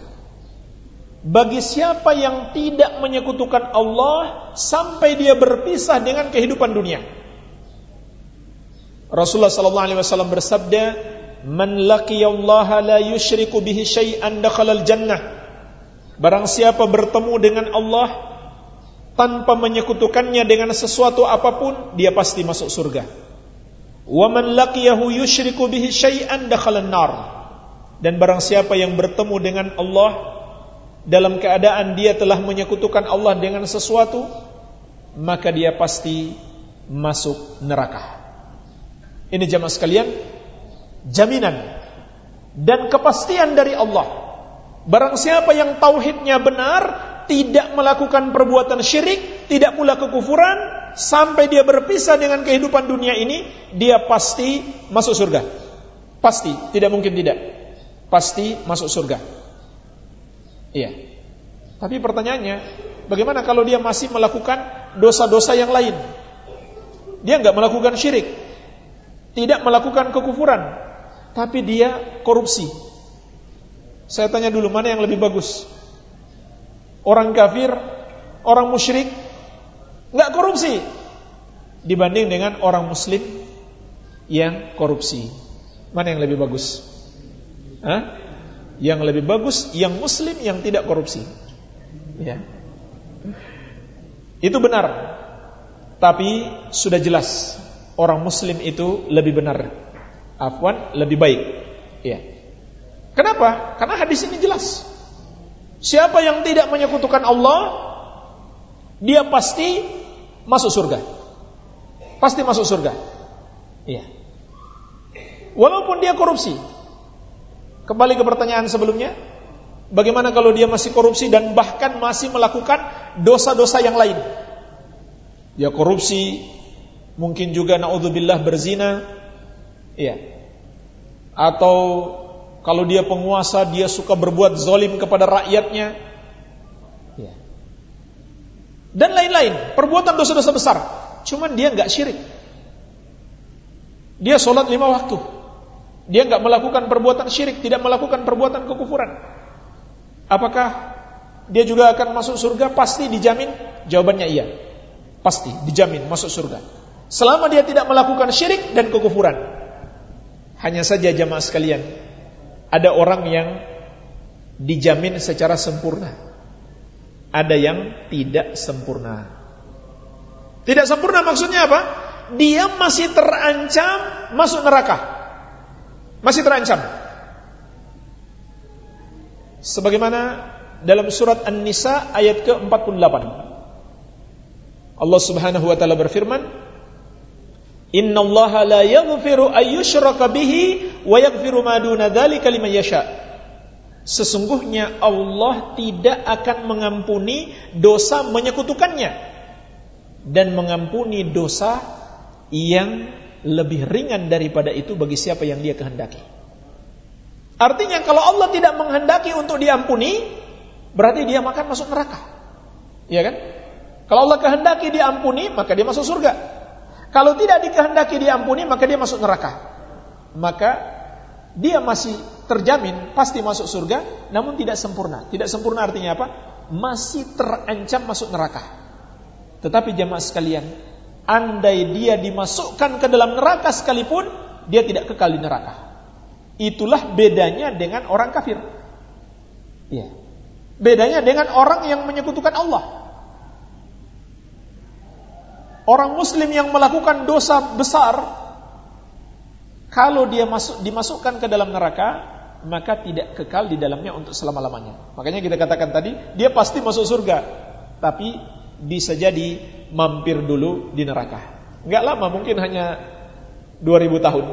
Bagi siapa yang tidak menyekutukan Allah sampai dia berpisah dengan kehidupan dunia. Rasulullah sallallahu alaihi wasallam bersabda, "Man laqiyallaha la yusyriku bihi syai'an dakhalal jannah." Barang siapa bertemu dengan Allah tanpa menyekutukannya dengan sesuatu apa pun, dia pasti masuk surga. Wa man laqiyahu yusyriku bihi syai'an dakhalan nar. Dan barang siapa yang bertemu dengan Allah dalam keadaan dia telah menyekutukan Allah dengan sesuatu, maka dia pasti masuk neraka. Ini jamaah sekalian, jaminan dan kepastian dari Allah. Barang siapa yang tauhidnya benar, tidak melakukan perbuatan syirik, tidak pula kekufuran, sampai dia berpisah dengan kehidupan dunia ini, dia pasti masuk surga. Pasti, tidak mungkin tidak. Pasti masuk surga. Iya. Tapi pertanyaannya, bagaimana kalau dia masih melakukan dosa-dosa yang lain? Dia nggak melakukan syirik, tidak melakukan kekufuran, tapi dia korupsi. Saya tanya dulu mana yang lebih bagus? Orang kafir, orang musyrik nggak korupsi dibanding dengan orang muslim yang korupsi. Mana yang lebih bagus? Hah? Yang lebih bagus yang muslim yang tidak korupsi. Ya. Itu benar. Tapi sudah jelas orang muslim itu lebih benar. Afwan lebih baik. Ya. Kenapa? Karena hadis ini jelas. Siapa yang tidak menyekutukan Allah, dia pasti masuk surga. Pasti masuk surga. Iya. Walaupun dia korupsi. Kembali ke pertanyaan sebelumnya, bagaimana kalau dia masih korupsi dan bahkan masih melakukan dosa-dosa yang lain? Dia korupsi, mungkin juga naudzubillah berzina, iya. Atau kalau dia penguasa, dia suka berbuat zolim kepada rakyatnya. Ya. Dan lain-lain, perbuatan dosa-dosa besar. Cuman dia nggak syirik. Dia sholat lima waktu. Dia nggak melakukan perbuatan syirik, tidak melakukan perbuatan kekufuran. Apakah dia juga akan masuk surga? Pasti dijamin. Jawabannya iya. Pasti dijamin masuk surga. Selama dia tidak melakukan syirik dan kekufuran. Hanya saja jamaah sekalian, ada orang yang dijamin secara sempurna. Ada yang tidak sempurna. Tidak sempurna maksudnya apa? Dia masih terancam masuk neraka. Masih terancam. Sebagaimana dalam surat An-Nisa ayat ke-48. Allah Subhanahu wa taala berfirman, Inna Allah la yaghfiru ayyushraka bihi wa yaghfiru ma duna dzalika yasha. Sesungguhnya Allah tidak akan mengampuni dosa menyekutukannya dan mengampuni dosa yang lebih ringan daripada itu bagi siapa yang dia kehendaki. Artinya kalau Allah tidak menghendaki untuk diampuni, berarti dia makan masuk neraka. Iya kan? Kalau Allah kehendaki diampuni, maka dia masuk surga. Kalau tidak dikehendaki diampuni maka dia masuk neraka. Maka dia masih terjamin pasti masuk surga namun tidak sempurna. Tidak sempurna artinya apa? Masih terancam masuk neraka. Tetapi jamaah sekalian, andai dia dimasukkan ke dalam neraka sekalipun, dia tidak kekal di neraka. Itulah bedanya dengan orang kafir. Ya. Bedanya dengan orang yang menyekutukan Allah. Orang muslim yang melakukan dosa besar kalau dia masuk dimasukkan ke dalam neraka, maka tidak kekal di dalamnya untuk selama-lamanya. Makanya kita katakan tadi, dia pasti masuk surga. Tapi bisa jadi mampir dulu di neraka. Enggak lama, mungkin hanya 2000 tahun.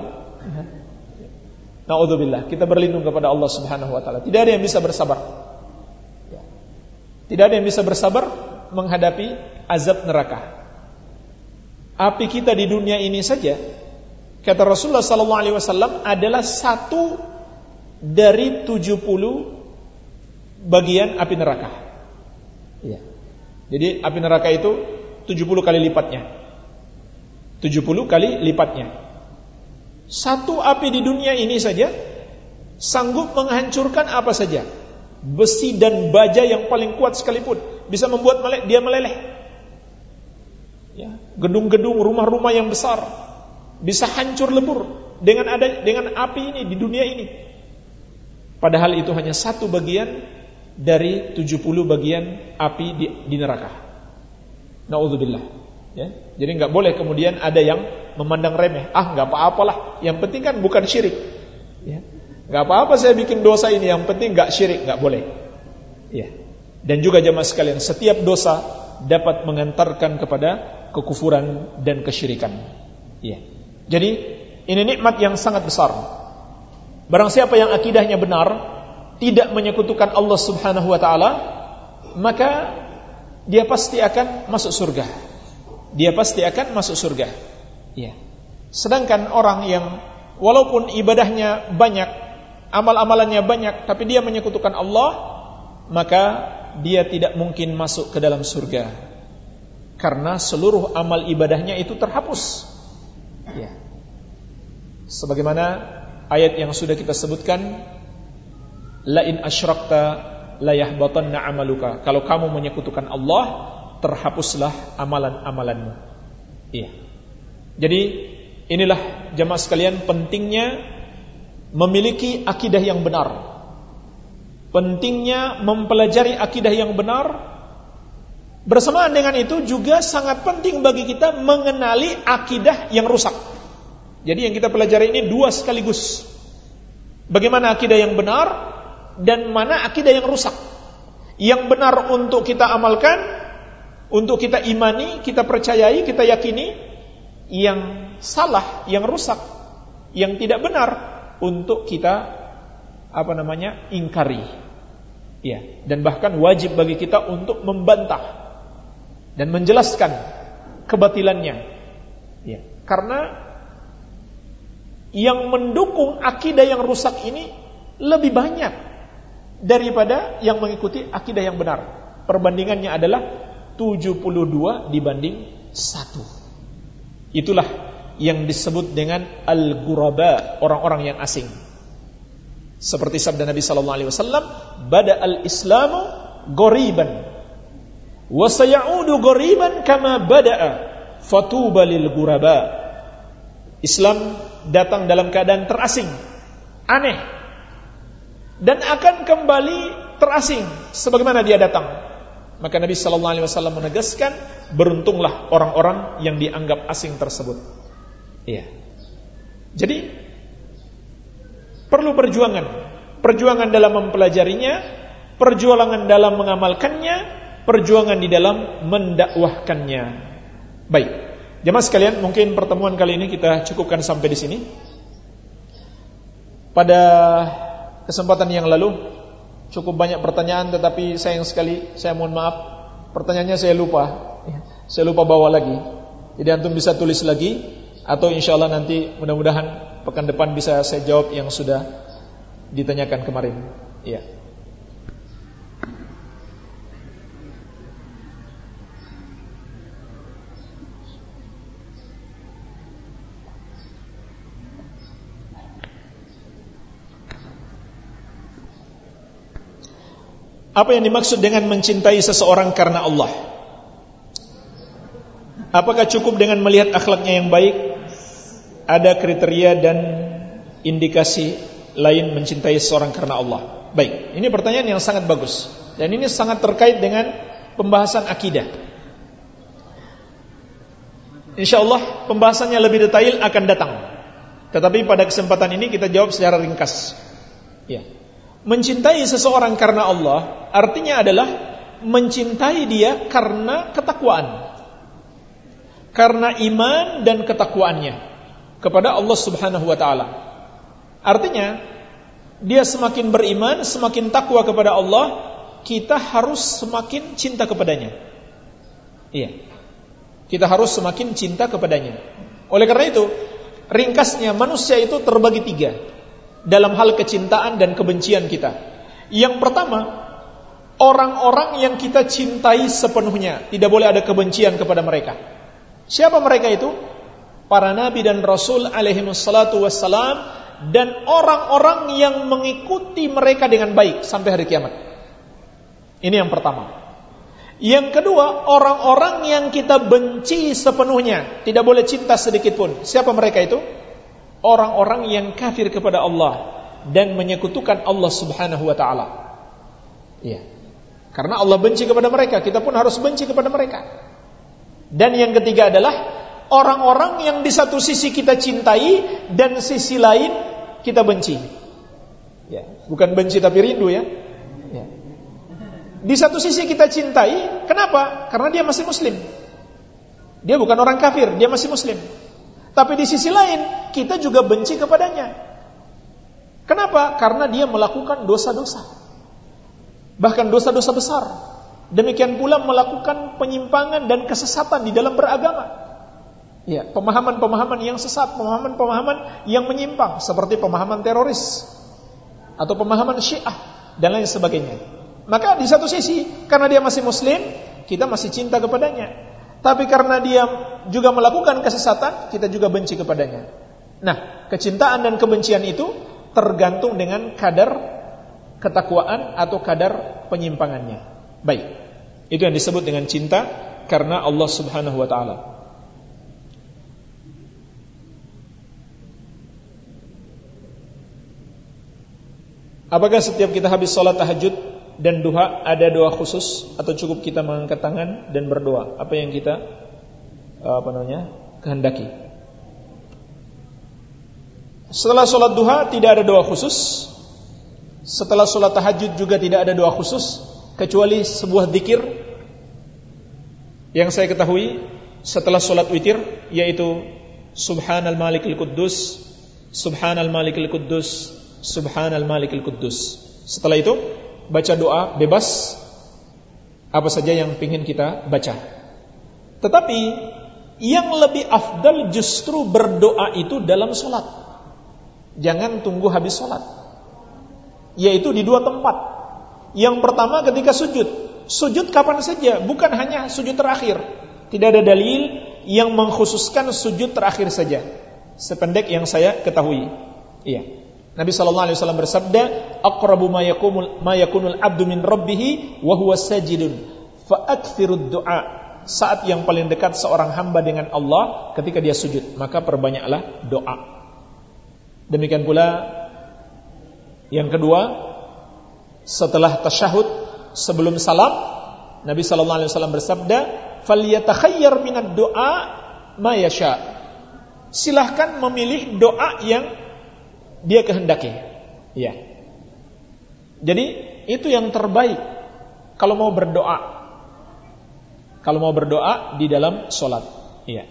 Nauzubillah, kita berlindung kepada Allah Subhanahu wa taala. Tidak ada yang bisa bersabar. Tidak ada yang bisa bersabar menghadapi azab neraka. Api kita di dunia ini saja kata Rasulullah sallallahu alaihi wasallam adalah satu dari 70 bagian api neraka. Ya. Jadi api neraka itu 70 kali lipatnya. 70 kali lipatnya. Satu api di dunia ini saja sanggup menghancurkan apa saja. Besi dan baja yang paling kuat sekalipun bisa membuat dia meleleh. Gedung-gedung, rumah-rumah yang besar bisa hancur lebur dengan ada dengan api ini di dunia ini. Padahal itu hanya satu bagian dari 70 bagian api di, di neraka. Nauzubillah. Ya. Jadi nggak boleh kemudian ada yang memandang remeh. Ah, nggak apa-apalah. Yang penting kan bukan syirik. Ya. Nggak apa-apa saya bikin dosa ini. Yang penting nggak syirik, nggak boleh. Ya. Dan juga jemaah sekalian, setiap dosa dapat mengantarkan kepada kekufuran dan kesyirikan. Ya. Jadi ini nikmat yang sangat besar. Barang siapa yang akidahnya benar, tidak menyekutukan Allah Subhanahu wa taala, maka dia pasti akan masuk surga. Dia pasti akan masuk surga. Ya. Sedangkan orang yang walaupun ibadahnya banyak, amal-amalannya banyak, tapi dia menyekutukan Allah, maka dia tidak mungkin masuk ke dalam surga. Karena seluruh amal ibadahnya itu terhapus. Ya. Sebagaimana ayat yang sudah kita sebutkan la in asyrakta yahbatanna amaluka kalau kamu menyekutukan Allah terhapuslah amalan-amalanmu iya jadi inilah jemaah sekalian pentingnya memiliki akidah yang benar pentingnya mempelajari akidah yang benar bersamaan dengan itu juga sangat penting bagi kita mengenali akidah yang rusak jadi yang kita pelajari ini dua sekaligus. Bagaimana akidah yang benar dan mana akidah yang rusak. Yang benar untuk kita amalkan, untuk kita imani, kita percayai, kita yakini. Yang salah, yang rusak, yang tidak benar untuk kita apa namanya? ingkari. Ya, dan bahkan wajib bagi kita untuk membantah dan menjelaskan kebatilannya. Ya, karena yang mendukung akidah yang rusak ini lebih banyak daripada yang mengikuti akidah yang benar. Perbandingannya adalah 72 dibanding 1. Itulah yang disebut dengan al-ghuraba, orang-orang yang asing. Seperti sabda Nabi sallallahu alaihi wasallam, "Bada al-Islamu ghoriban wa sayaudu ghoriban kama bada'a, fatuba lil ghuraba." Islam datang dalam keadaan terasing, aneh, dan akan kembali terasing sebagaimana dia datang. Maka Nabi Shallallahu Alaihi Wasallam menegaskan, beruntunglah orang-orang yang dianggap asing tersebut. Iya. Jadi perlu perjuangan, perjuangan dalam mempelajarinya, perjuangan dalam mengamalkannya, perjuangan di dalam mendakwahkannya. Baik. Jemaah sekalian, mungkin pertemuan kali ini kita cukupkan sampai di sini. Pada kesempatan yang lalu cukup banyak pertanyaan tetapi sayang sekali saya mohon maaf pertanyaannya saya lupa. Saya lupa bawa lagi. Jadi antum bisa tulis lagi atau insya Allah nanti mudah-mudahan pekan depan bisa saya jawab yang sudah ditanyakan kemarin. Iya. Apa yang dimaksud dengan mencintai seseorang karena Allah? Apakah cukup dengan melihat akhlaknya yang baik? Ada kriteria dan indikasi lain mencintai seorang karena Allah. Baik, ini pertanyaan yang sangat bagus. Dan ini sangat terkait dengan pembahasan akidah. Insya Allah pembahasannya lebih detail akan datang. Tetapi pada kesempatan ini kita jawab secara ringkas. Ya. Mencintai seseorang karena Allah artinya adalah mencintai dia karena ketakwaan. Karena iman dan ketakwaannya kepada Allah Subhanahu wa taala. Artinya dia semakin beriman, semakin takwa kepada Allah, kita harus semakin cinta kepadanya. Iya. Kita harus semakin cinta kepadanya. Oleh karena itu, ringkasnya manusia itu terbagi tiga dalam hal kecintaan dan kebencian kita. Yang pertama, orang-orang yang kita cintai sepenuhnya, tidak boleh ada kebencian kepada mereka. Siapa mereka itu? Para nabi dan rasul alaihi wassalatu wassalam dan orang-orang yang mengikuti mereka dengan baik sampai hari kiamat. Ini yang pertama. Yang kedua, orang-orang yang kita benci sepenuhnya, tidak boleh cinta sedikit pun. Siapa mereka itu? Orang-orang yang kafir kepada Allah dan menyekutukan Allah Subhanahu wa taala. Iya. Karena Allah benci kepada mereka, kita pun harus benci kepada mereka. Dan yang ketiga adalah orang-orang yang di satu sisi kita cintai dan sisi lain kita benci. Ya, bukan benci tapi rindu ya. ya. Di satu sisi kita cintai, kenapa? Karena dia masih muslim. Dia bukan orang kafir, dia masih muslim. Tapi di sisi lain, kita juga benci kepadanya. Kenapa? Karena dia melakukan dosa-dosa. Bahkan dosa-dosa besar. Demikian pula melakukan penyimpangan dan kesesatan di dalam beragama. Ya, pemahaman-pemahaman yang sesat, pemahaman-pemahaman yang menyimpang seperti pemahaman teroris atau pemahaman Syiah dan lain sebagainya. Maka di satu sisi karena dia masih muslim, kita masih cinta kepadanya. Tapi karena dia juga melakukan kesesatan, kita juga benci kepadanya. Nah, kecintaan dan kebencian itu tergantung dengan kadar ketakwaan atau kadar penyimpangannya. Baik. Itu yang disebut dengan cinta karena Allah Subhanahu wa taala. Apakah setiap kita habis sholat tahajud dan duha ada doa khusus atau cukup kita mengangkat tangan dan berdoa. Apa yang kita apa namanya kehendaki. Setelah sholat duha tidak ada doa khusus. Setelah sholat tahajud juga tidak ada doa khusus kecuali sebuah dikir. Yang saya ketahui setelah sholat witir yaitu subhanal malikil kuddus subhanal malikil kuddus subhanal malikil kuddus setelah itu baca doa bebas apa saja yang ingin kita baca. Tetapi yang lebih afdal justru berdoa itu dalam sholat. Jangan tunggu habis sholat. Yaitu di dua tempat. Yang pertama ketika sujud. Sujud kapan saja, bukan hanya sujud terakhir. Tidak ada dalil yang mengkhususkan sujud terakhir saja. Sependek yang saya ketahui. Iya. Nabi sallallahu alaihi wasallam bersabda, "Aqrabu ma yakumul ma yakunul 'abdu min rabbih wa huwa sajidun, fa du'a." Saat yang paling dekat seorang hamba dengan Allah ketika dia sujud, maka perbanyaklah doa. Demikian pula yang kedua, setelah tasyahud sebelum salam, Nabi sallallahu alaihi wasallam bersabda, "Falyatakhayyar minad du'a ma yasha." Silahkan memilih doa yang dia kehendaki. Ya. Jadi itu yang terbaik kalau mau berdoa. Kalau mau berdoa di dalam solat. Iya.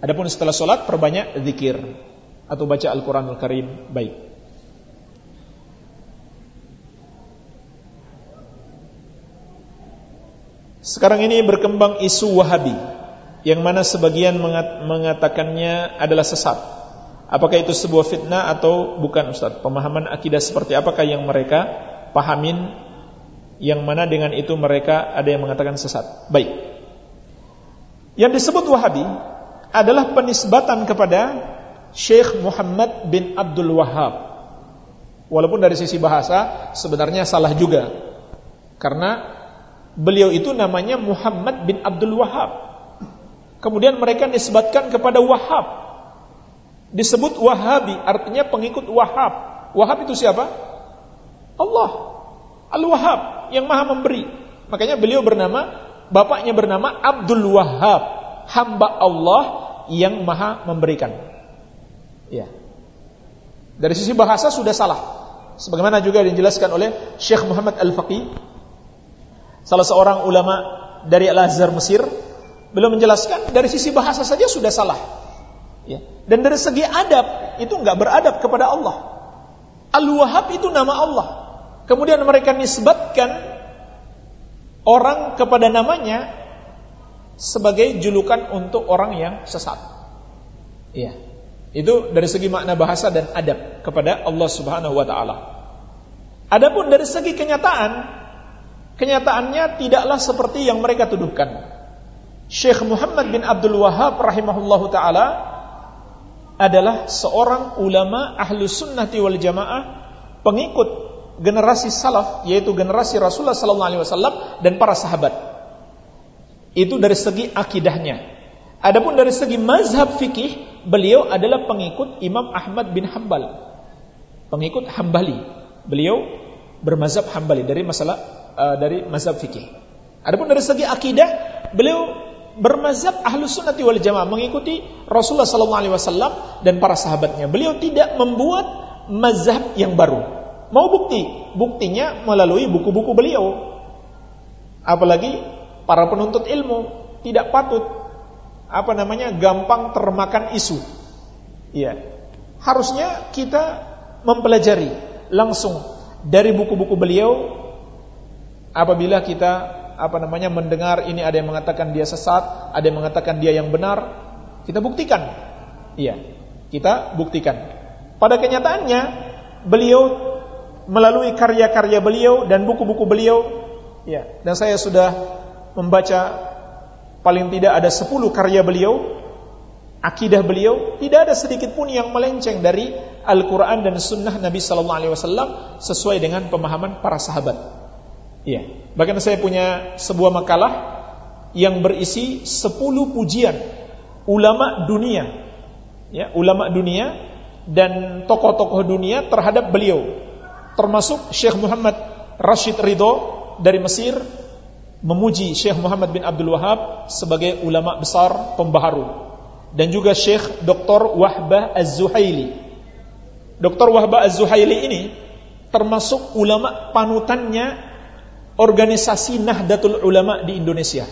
Adapun setelah solat perbanyak zikir atau baca Al-Quranul Karim baik. Sekarang ini berkembang isu Wahabi yang mana sebagian mengatakannya adalah sesat Apakah itu sebuah fitnah atau bukan Ustaz? Pemahaman akidah seperti apakah yang mereka pahamin yang mana dengan itu mereka ada yang mengatakan sesat. Baik. Yang disebut Wahabi adalah penisbatan kepada Syekh Muhammad bin Abdul Wahab. Walaupun dari sisi bahasa sebenarnya salah juga. Karena beliau itu namanya Muhammad bin Abdul Wahab. Kemudian mereka nisbatkan kepada Wahab. Disebut Wahabi, artinya pengikut Wahab. Wahab itu siapa? Allah. Al-Wahhab yang Maha memberi. Makanya beliau bernama bapaknya bernama Abdul Wahhab, hamba Allah yang Maha memberikan. Ya. Dari sisi bahasa sudah salah. Sebagaimana juga dijelaskan oleh Syekh Muhammad Al-Faqih, salah seorang ulama dari Al-Azhar Mesir, beliau menjelaskan dari sisi bahasa saja sudah salah. Ya. Dan dari segi adab itu enggak beradab kepada Allah. Al-Wahhab itu nama Allah. Kemudian mereka nisbatkan orang kepada namanya sebagai julukan untuk orang yang sesat. Iya. Itu dari segi makna bahasa dan adab kepada Allah Subhanahu wa taala. Adapun dari segi kenyataan, kenyataannya tidaklah seperti yang mereka tuduhkan. Syekh Muhammad bin Abdul Wahab rahimahullahu taala adalah seorang ulama ahlu sunnati wal jamaah pengikut generasi salaf yaitu generasi Rasulullah sallallahu alaihi wasallam dan para sahabat. Itu dari segi akidahnya. Adapun dari segi mazhab fikih, beliau adalah pengikut Imam Ahmad bin Hambal. Pengikut Hambali. Beliau bermazhab Hambali dari masalah uh, dari mazhab fikih. Adapun dari segi akidah, beliau bermazhab ahlu sunnati wal jamaah mengikuti Rasulullah sallallahu alaihi wasallam dan para sahabatnya. Beliau tidak membuat mazhab yang baru. Mau bukti? Buktinya melalui buku-buku beliau. Apalagi para penuntut ilmu tidak patut apa namanya gampang termakan isu. Iya. Harusnya kita mempelajari langsung dari buku-buku beliau apabila kita apa namanya mendengar ini ada yang mengatakan dia sesat, ada yang mengatakan dia yang benar, kita buktikan. Iya. Kita buktikan. Pada kenyataannya beliau melalui karya-karya beliau dan buku-buku beliau ya dan saya sudah membaca paling tidak ada 10 karya beliau akidah beliau tidak ada sedikit pun yang melenceng dari Al-Qur'an dan sunnah Nabi sallallahu alaihi wasallam sesuai dengan pemahaman para sahabat ya bahkan saya punya sebuah makalah yang berisi 10 pujian ulama dunia ya ulama dunia dan tokoh-tokoh dunia terhadap beliau termasuk Syekh Muhammad Rashid Ridho dari Mesir memuji Syekh Muhammad bin Abdul Wahab sebagai ulama besar pembaharu dan juga Syekh Dr. Wahbah Az-Zuhaili. Dr. Wahbah Az-Zuhaili ini termasuk ulama panutannya organisasi Nahdlatul Ulama di Indonesia.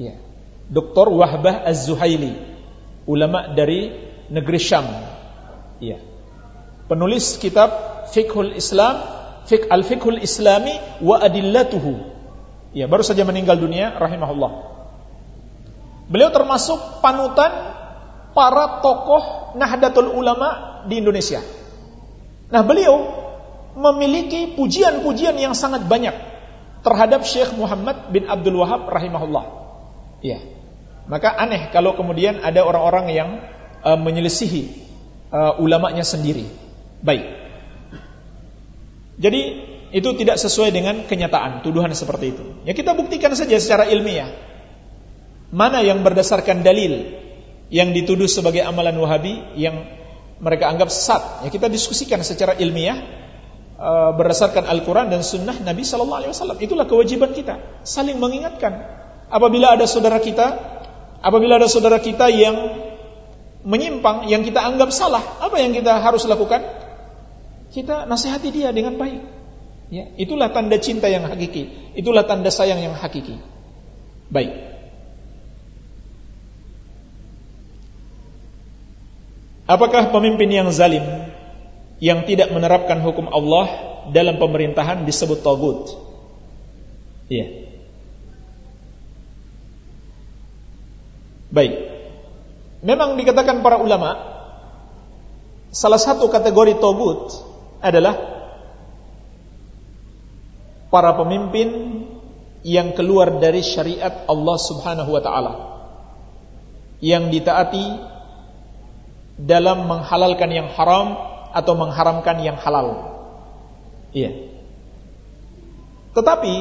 Ya. Dr. Wahbah Az-Zuhaili, ulama dari negeri Syam. Ya. Penulis kitab Fiqhul Islam, Fiqh al-Fiqhul Islami wa adillatuhu. Ya, baru saja meninggal dunia rahimahullah. Beliau termasuk panutan para tokoh Nahdlatul Ulama di Indonesia. Nah, beliau memiliki pujian-pujian yang sangat banyak terhadap Syekh Muhammad bin Abdul Wahab rahimahullah. Ya. Maka aneh kalau kemudian ada orang-orang yang uh, menyelisihi uh, ulamanya sendiri. Baik. Jadi itu tidak sesuai dengan kenyataan, tuduhan seperti itu. Ya kita buktikan saja secara ilmiah. Mana yang berdasarkan dalil yang dituduh sebagai amalan Wahabi yang mereka anggap sesat. Ya kita diskusikan secara ilmiah uh, berdasarkan Al-Qur'an dan sunnah Nabi sallallahu alaihi wasallam. Itulah kewajiban kita, saling mengingatkan. Apabila ada saudara kita, apabila ada saudara kita yang menyimpang yang kita anggap salah, apa yang kita harus lakukan? kita nasihati dia dengan baik. Ya, itulah tanda cinta yang hakiki, itulah tanda sayang yang hakiki. Baik. Apakah pemimpin yang zalim yang tidak menerapkan hukum Allah dalam pemerintahan disebut tagut? Iya. Baik. Memang dikatakan para ulama salah satu kategori togut adalah para pemimpin yang keluar dari syariat Allah Subhanahu wa taala yang ditaati dalam menghalalkan yang haram atau mengharamkan yang halal. Iya. Tetapi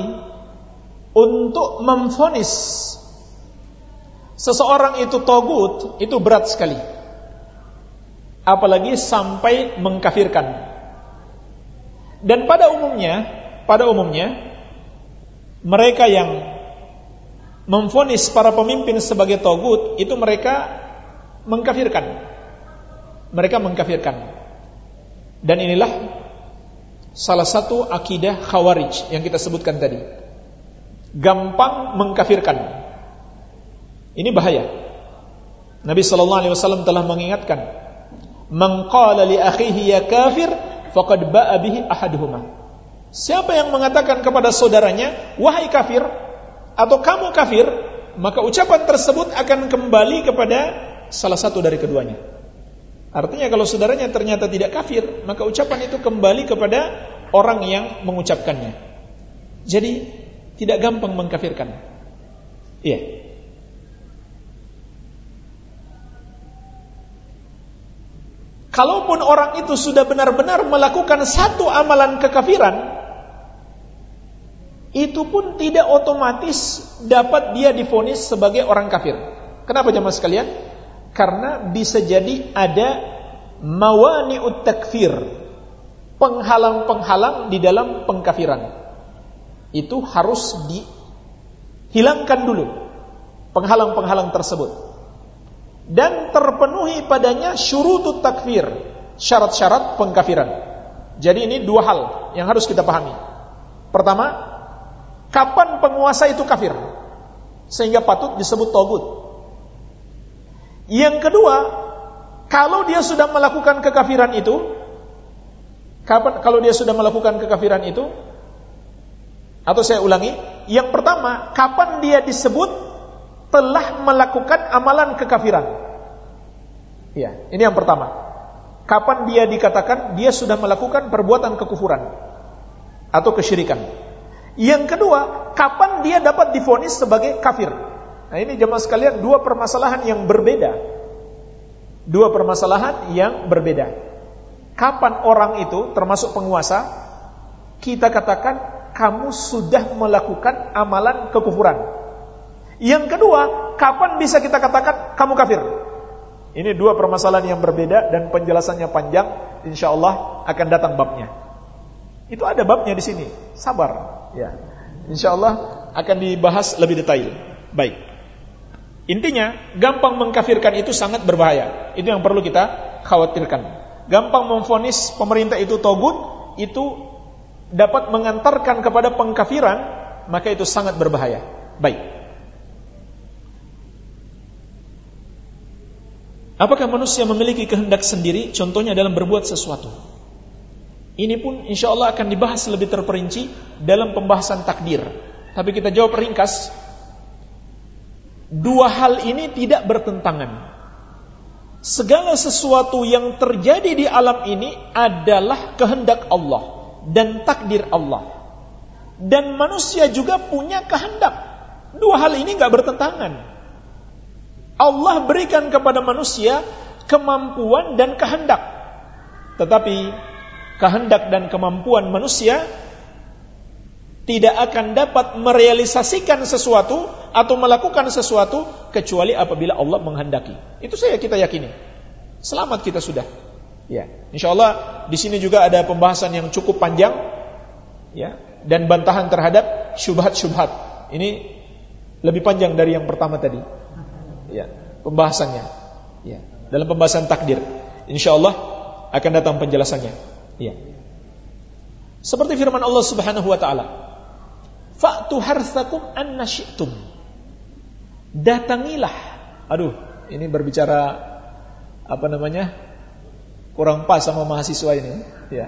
untuk memfonis seseorang itu togut, itu berat sekali. Apalagi sampai mengkafirkan. Dan pada umumnya, pada umumnya, mereka yang memfonis para pemimpin sebagai togut, itu mereka mengkafirkan. Mereka mengkafirkan. Dan inilah salah satu akidah khawarij yang kita sebutkan tadi. Gampang mengkafirkan ini bahaya. Nabi sallallahu alaihi wasallam telah mengingatkan, "Man qala li akhihi ya kafir, faqad ba'a bihi ahaduhuma." Siapa yang mengatakan kepada saudaranya, "Wahai kafir," atau "Kamu kafir," maka ucapan tersebut akan kembali kepada salah satu dari keduanya. Artinya kalau saudaranya ternyata tidak kafir, maka ucapan itu kembali kepada orang yang mengucapkannya. Jadi tidak gampang mengkafirkan. Iya. Kalaupun orang itu sudah benar-benar melakukan satu amalan kekafiran, itu pun tidak otomatis dapat dia difonis sebagai orang kafir. Kenapa jemaah sekalian? Karena bisa jadi ada mawani'ut takfir, penghalang-penghalang di dalam pengkafiran. Itu harus dihilangkan dulu penghalang-penghalang tersebut dan terpenuhi padanya syurutut takfir, syarat-syarat pengkafiran. Jadi ini dua hal yang harus kita pahami. Pertama, kapan penguasa itu kafir? Sehingga patut disebut togut. Yang kedua, kalau dia sudah melakukan kekafiran itu, kapan kalau dia sudah melakukan kekafiran itu, atau saya ulangi, yang pertama, kapan dia disebut telah melakukan amalan kekafiran. Ya, ini yang pertama. Kapan dia dikatakan dia sudah melakukan perbuatan kekufuran atau kesyirikan? Yang kedua, kapan dia dapat difonis sebagai kafir? Nah, ini jemaah sekalian dua permasalahan yang berbeda. Dua permasalahan yang berbeda. Kapan orang itu termasuk penguasa kita katakan kamu sudah melakukan amalan kekufuran yang kedua, kapan bisa kita katakan kamu kafir? Ini dua permasalahan yang berbeda dan penjelasannya panjang. Insya Allah akan datang babnya. Itu ada babnya di sini. Sabar. Ya. Insya Allah akan dibahas lebih detail. Baik. Intinya, gampang mengkafirkan itu sangat berbahaya. Itu yang perlu kita khawatirkan. Gampang memfonis pemerintah itu togut, itu dapat mengantarkan kepada pengkafiran, maka itu sangat berbahaya. Baik. Apakah manusia memiliki kehendak sendiri? Contohnya dalam berbuat sesuatu. Ini pun insya Allah akan dibahas lebih terperinci dalam pembahasan takdir. Tapi kita jawab ringkas. Dua hal ini tidak bertentangan. Segala sesuatu yang terjadi di alam ini adalah kehendak Allah dan takdir Allah. Dan manusia juga punya kehendak. Dua hal ini nggak bertentangan. Allah berikan kepada manusia kemampuan dan kehendak. Tetapi kehendak dan kemampuan manusia tidak akan dapat merealisasikan sesuatu atau melakukan sesuatu kecuali apabila Allah menghendaki. Itu saya kita yakini. Selamat kita sudah. Ya, insya Allah di sini juga ada pembahasan yang cukup panjang, ya, dan bantahan terhadap syubhat-syubhat. Ini lebih panjang dari yang pertama tadi ya, pembahasannya. Ya, dalam pembahasan takdir. Insyaallah akan datang penjelasannya. Ya. Seperti firman Allah Subhanahu wa taala, "Fa'tu harthakum annasyitum." Datangilah. Aduh, ini berbicara apa namanya? Kurang pas sama mahasiswa ini, ya.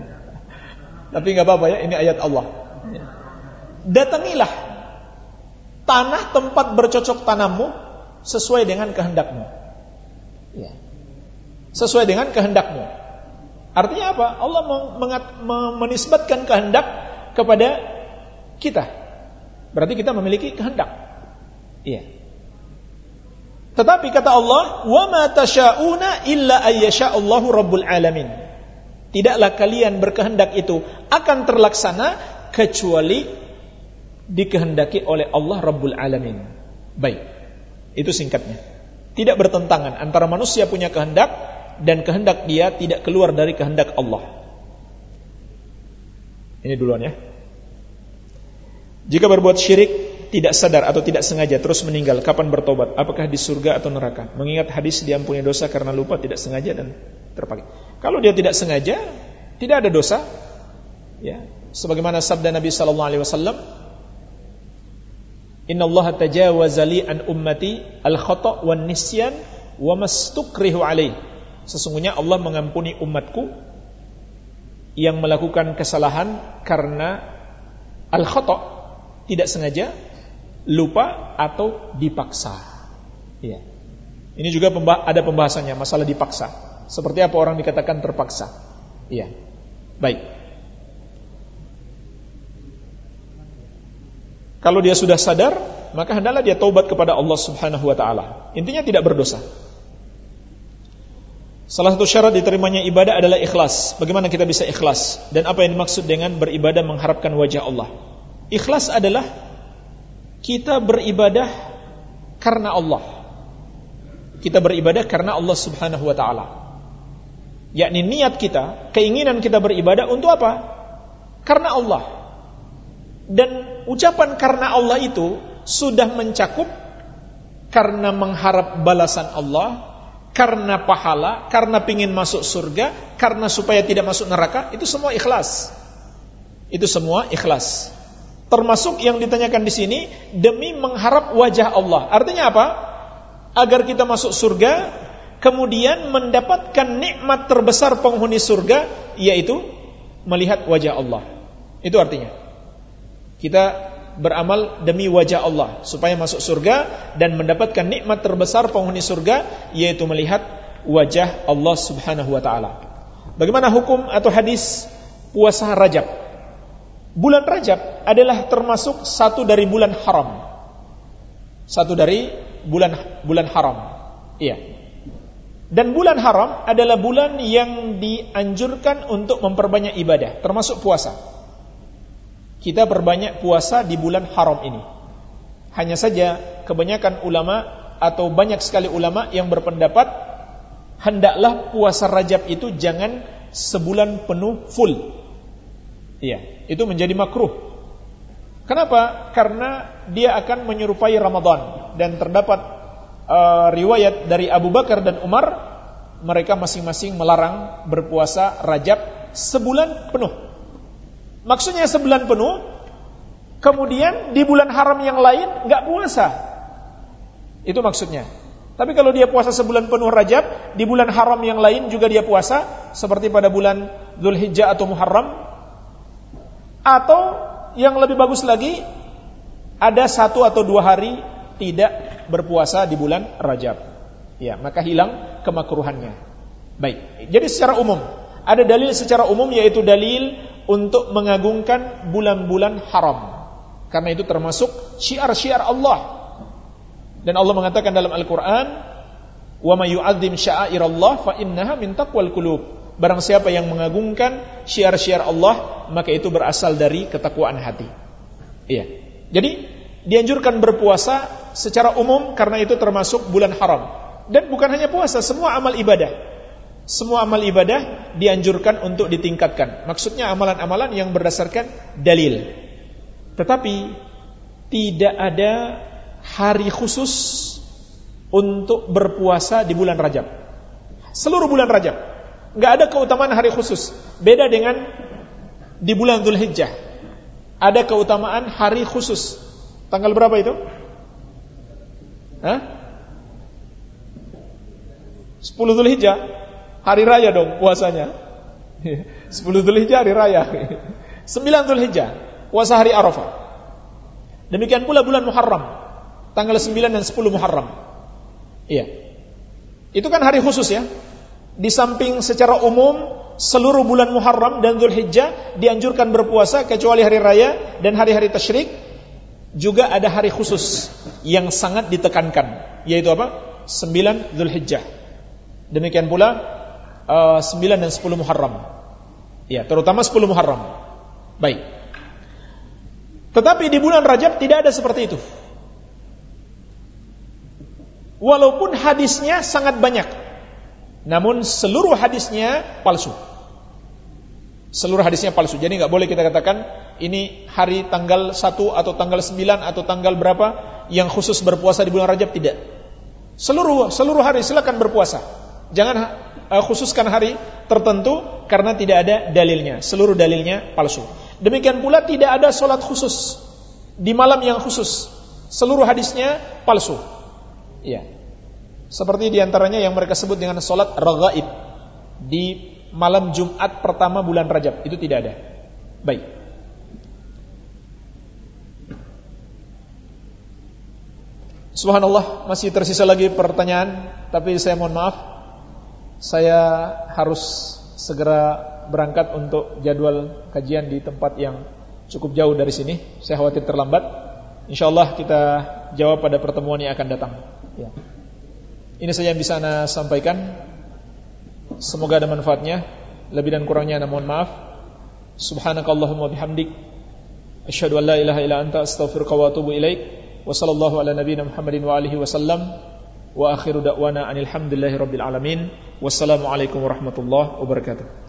Tapi nggak apa-apa ya, ini ayat Allah. Ya. Datangilah tanah tempat bercocok tanammu sesuai dengan kehendakmu. Ya. Sesuai dengan kehendakmu. Artinya apa? Allah menisbatkan kehendak kepada kita. Berarti kita memiliki kehendak. Iya. Tetapi kata Allah, "Wa ma tasyauna illa ayyasha'allahu rabbul alamin." Tidaklah kalian berkehendak itu akan terlaksana kecuali dikehendaki oleh Allah Rabbul Alamin. Baik. Itu singkatnya. Tidak bertentangan antara manusia punya kehendak dan kehendak dia tidak keluar dari kehendak Allah. Ini duluan ya. Jika berbuat syirik tidak sadar atau tidak sengaja terus meninggal, kapan bertobat? Apakah di surga atau neraka? Mengingat hadis diampuni dosa karena lupa, tidak sengaja dan terpakai. Kalau dia tidak sengaja, tidak ada dosa. Ya, sebagaimana sabda Nabi sallallahu alaihi wasallam, Inna Allah tajawaza li an ummati al-khata' wan nisyan wa mastukrihu alaih. Sesungguhnya Allah mengampuni umatku yang melakukan kesalahan karena al-khata' tidak sengaja, lupa atau dipaksa. Iya. Ini juga ada pembahasannya masalah dipaksa. Seperti apa orang dikatakan terpaksa. Iya. Baik. Kalau dia sudah sadar, maka hendaklah dia taubat kepada Allah Subhanahu wa taala. Intinya tidak berdosa. Salah satu syarat diterimanya ibadah adalah ikhlas. Bagaimana kita bisa ikhlas? Dan apa yang dimaksud dengan beribadah mengharapkan wajah Allah? Ikhlas adalah kita beribadah karena Allah. Kita beribadah karena Allah Subhanahu wa taala. Yakni niat kita, keinginan kita beribadah untuk apa? Karena Allah. Dan ucapan karena Allah itu sudah mencakup karena mengharap balasan Allah, karena pahala, karena pingin masuk surga, karena supaya tidak masuk neraka, itu semua ikhlas. Itu semua ikhlas. Termasuk yang ditanyakan di sini demi mengharap wajah Allah. Artinya apa? Agar kita masuk surga, kemudian mendapatkan nikmat terbesar penghuni surga, yaitu melihat wajah Allah. Itu artinya. Kita beramal demi wajah Allah supaya masuk surga dan mendapatkan nikmat terbesar penghuni surga yaitu melihat wajah Allah Subhanahu wa taala. Bagaimana hukum atau hadis puasa Rajab? Bulan Rajab adalah termasuk satu dari bulan haram. Satu dari bulan bulan haram. Iya. Dan bulan haram adalah bulan yang dianjurkan untuk memperbanyak ibadah, termasuk puasa kita berbanyak puasa di bulan haram ini. Hanya saja kebanyakan ulama atau banyak sekali ulama yang berpendapat hendaklah puasa Rajab itu jangan sebulan penuh full. Iya, itu menjadi makruh. Kenapa? Karena dia akan menyerupai Ramadan dan terdapat uh, riwayat dari Abu Bakar dan Umar mereka masing-masing melarang berpuasa Rajab sebulan penuh. Maksudnya sebulan penuh, kemudian di bulan haram yang lain nggak puasa. Itu maksudnya. Tapi kalau dia puasa sebulan penuh Rajab, di bulan haram yang lain juga dia puasa, seperti pada bulan Zulhijjah atau Muharram, atau yang lebih bagus lagi, ada satu atau dua hari tidak berpuasa di bulan Rajab. Ya, maka hilang kemakruhannya. Baik. Jadi secara umum, ada dalil secara umum yaitu dalil untuk mengagungkan bulan-bulan haram. Karena itu termasuk syiar-syiar Allah. Dan Allah mengatakan dalam Al-Qur'an, "Wa may yu'azzim sya'airallah fa innaha min taqwal qulub." Barang siapa yang mengagungkan syiar-syiar Allah, maka itu berasal dari ketakwaan hati. Iya. Jadi, dianjurkan berpuasa secara umum karena itu termasuk bulan haram. Dan bukan hanya puasa, semua amal ibadah semua amal ibadah dianjurkan untuk ditingkatkan. Maksudnya amalan-amalan yang berdasarkan dalil. Tetapi tidak ada hari khusus untuk berpuasa di bulan Rajab. Seluruh bulan Rajab. Nggak ada keutamaan hari khusus. Beda dengan di bulan Dhul Hijjah. Ada keutamaan hari khusus. Tanggal berapa itu? Hah? 10 Dhul Hijjah Hari raya dong puasanya. <laughs> 10 Dzulhijjah hari raya. <laughs> 9 Dzulhijjah puasa hari Arafah. Demikian pula bulan Muharram, tanggal 9 dan 10 Muharram. Iya. Itu kan hari khusus ya. Di samping secara umum seluruh bulan Muharram dan Dzulhijjah dianjurkan berpuasa kecuali hari raya dan hari-hari tasyrik juga ada hari khusus yang sangat ditekankan yaitu apa? 9 Dzulhijjah. Demikian pula uh, eh, 9 dan 10 Muharram. Ya, terutama 10 Muharram. Baik. Tetapi di bulan Rajab tidak ada seperti itu. Walaupun hadisnya sangat banyak. Namun seluruh hadisnya palsu. Seluruh hadisnya palsu. Jadi nggak boleh kita katakan ini hari tanggal 1 atau tanggal 9 atau tanggal berapa yang khusus berpuasa di bulan Rajab tidak. Seluruh seluruh hari silakan berpuasa. Jangan uh, khususkan hari tertentu karena tidak ada dalilnya. Seluruh dalilnya palsu. Demikian pula tidak ada solat khusus di malam yang khusus. Seluruh hadisnya palsu. Iya. Seperti di antaranya yang mereka sebut dengan solat ragaib di malam Jumat pertama bulan Rajab itu tidak ada. Baik. Subhanallah masih tersisa lagi pertanyaan tapi saya mohon maaf saya harus segera berangkat untuk jadwal kajian di tempat yang cukup jauh dari sini. Saya khawatir terlambat. Insyaallah kita jawab pada pertemuan yang akan datang. Ya. Ini saja yang bisa Anda sampaikan. Semoga ada manfaatnya. Lebih dan kurangnya mohon maaf. Subhanakallahumma bihamdik asyhadu an la ilaha illa anta astaghfiruka wa atubu ilaik. Wa sallallahu ala nabiyyina Muhammadin wa alihi wasallam. Wa akhiru da'wana anil hamdulillahi rabbil alamin. Wassalamualaikum warahmatullahi wabarakatuh.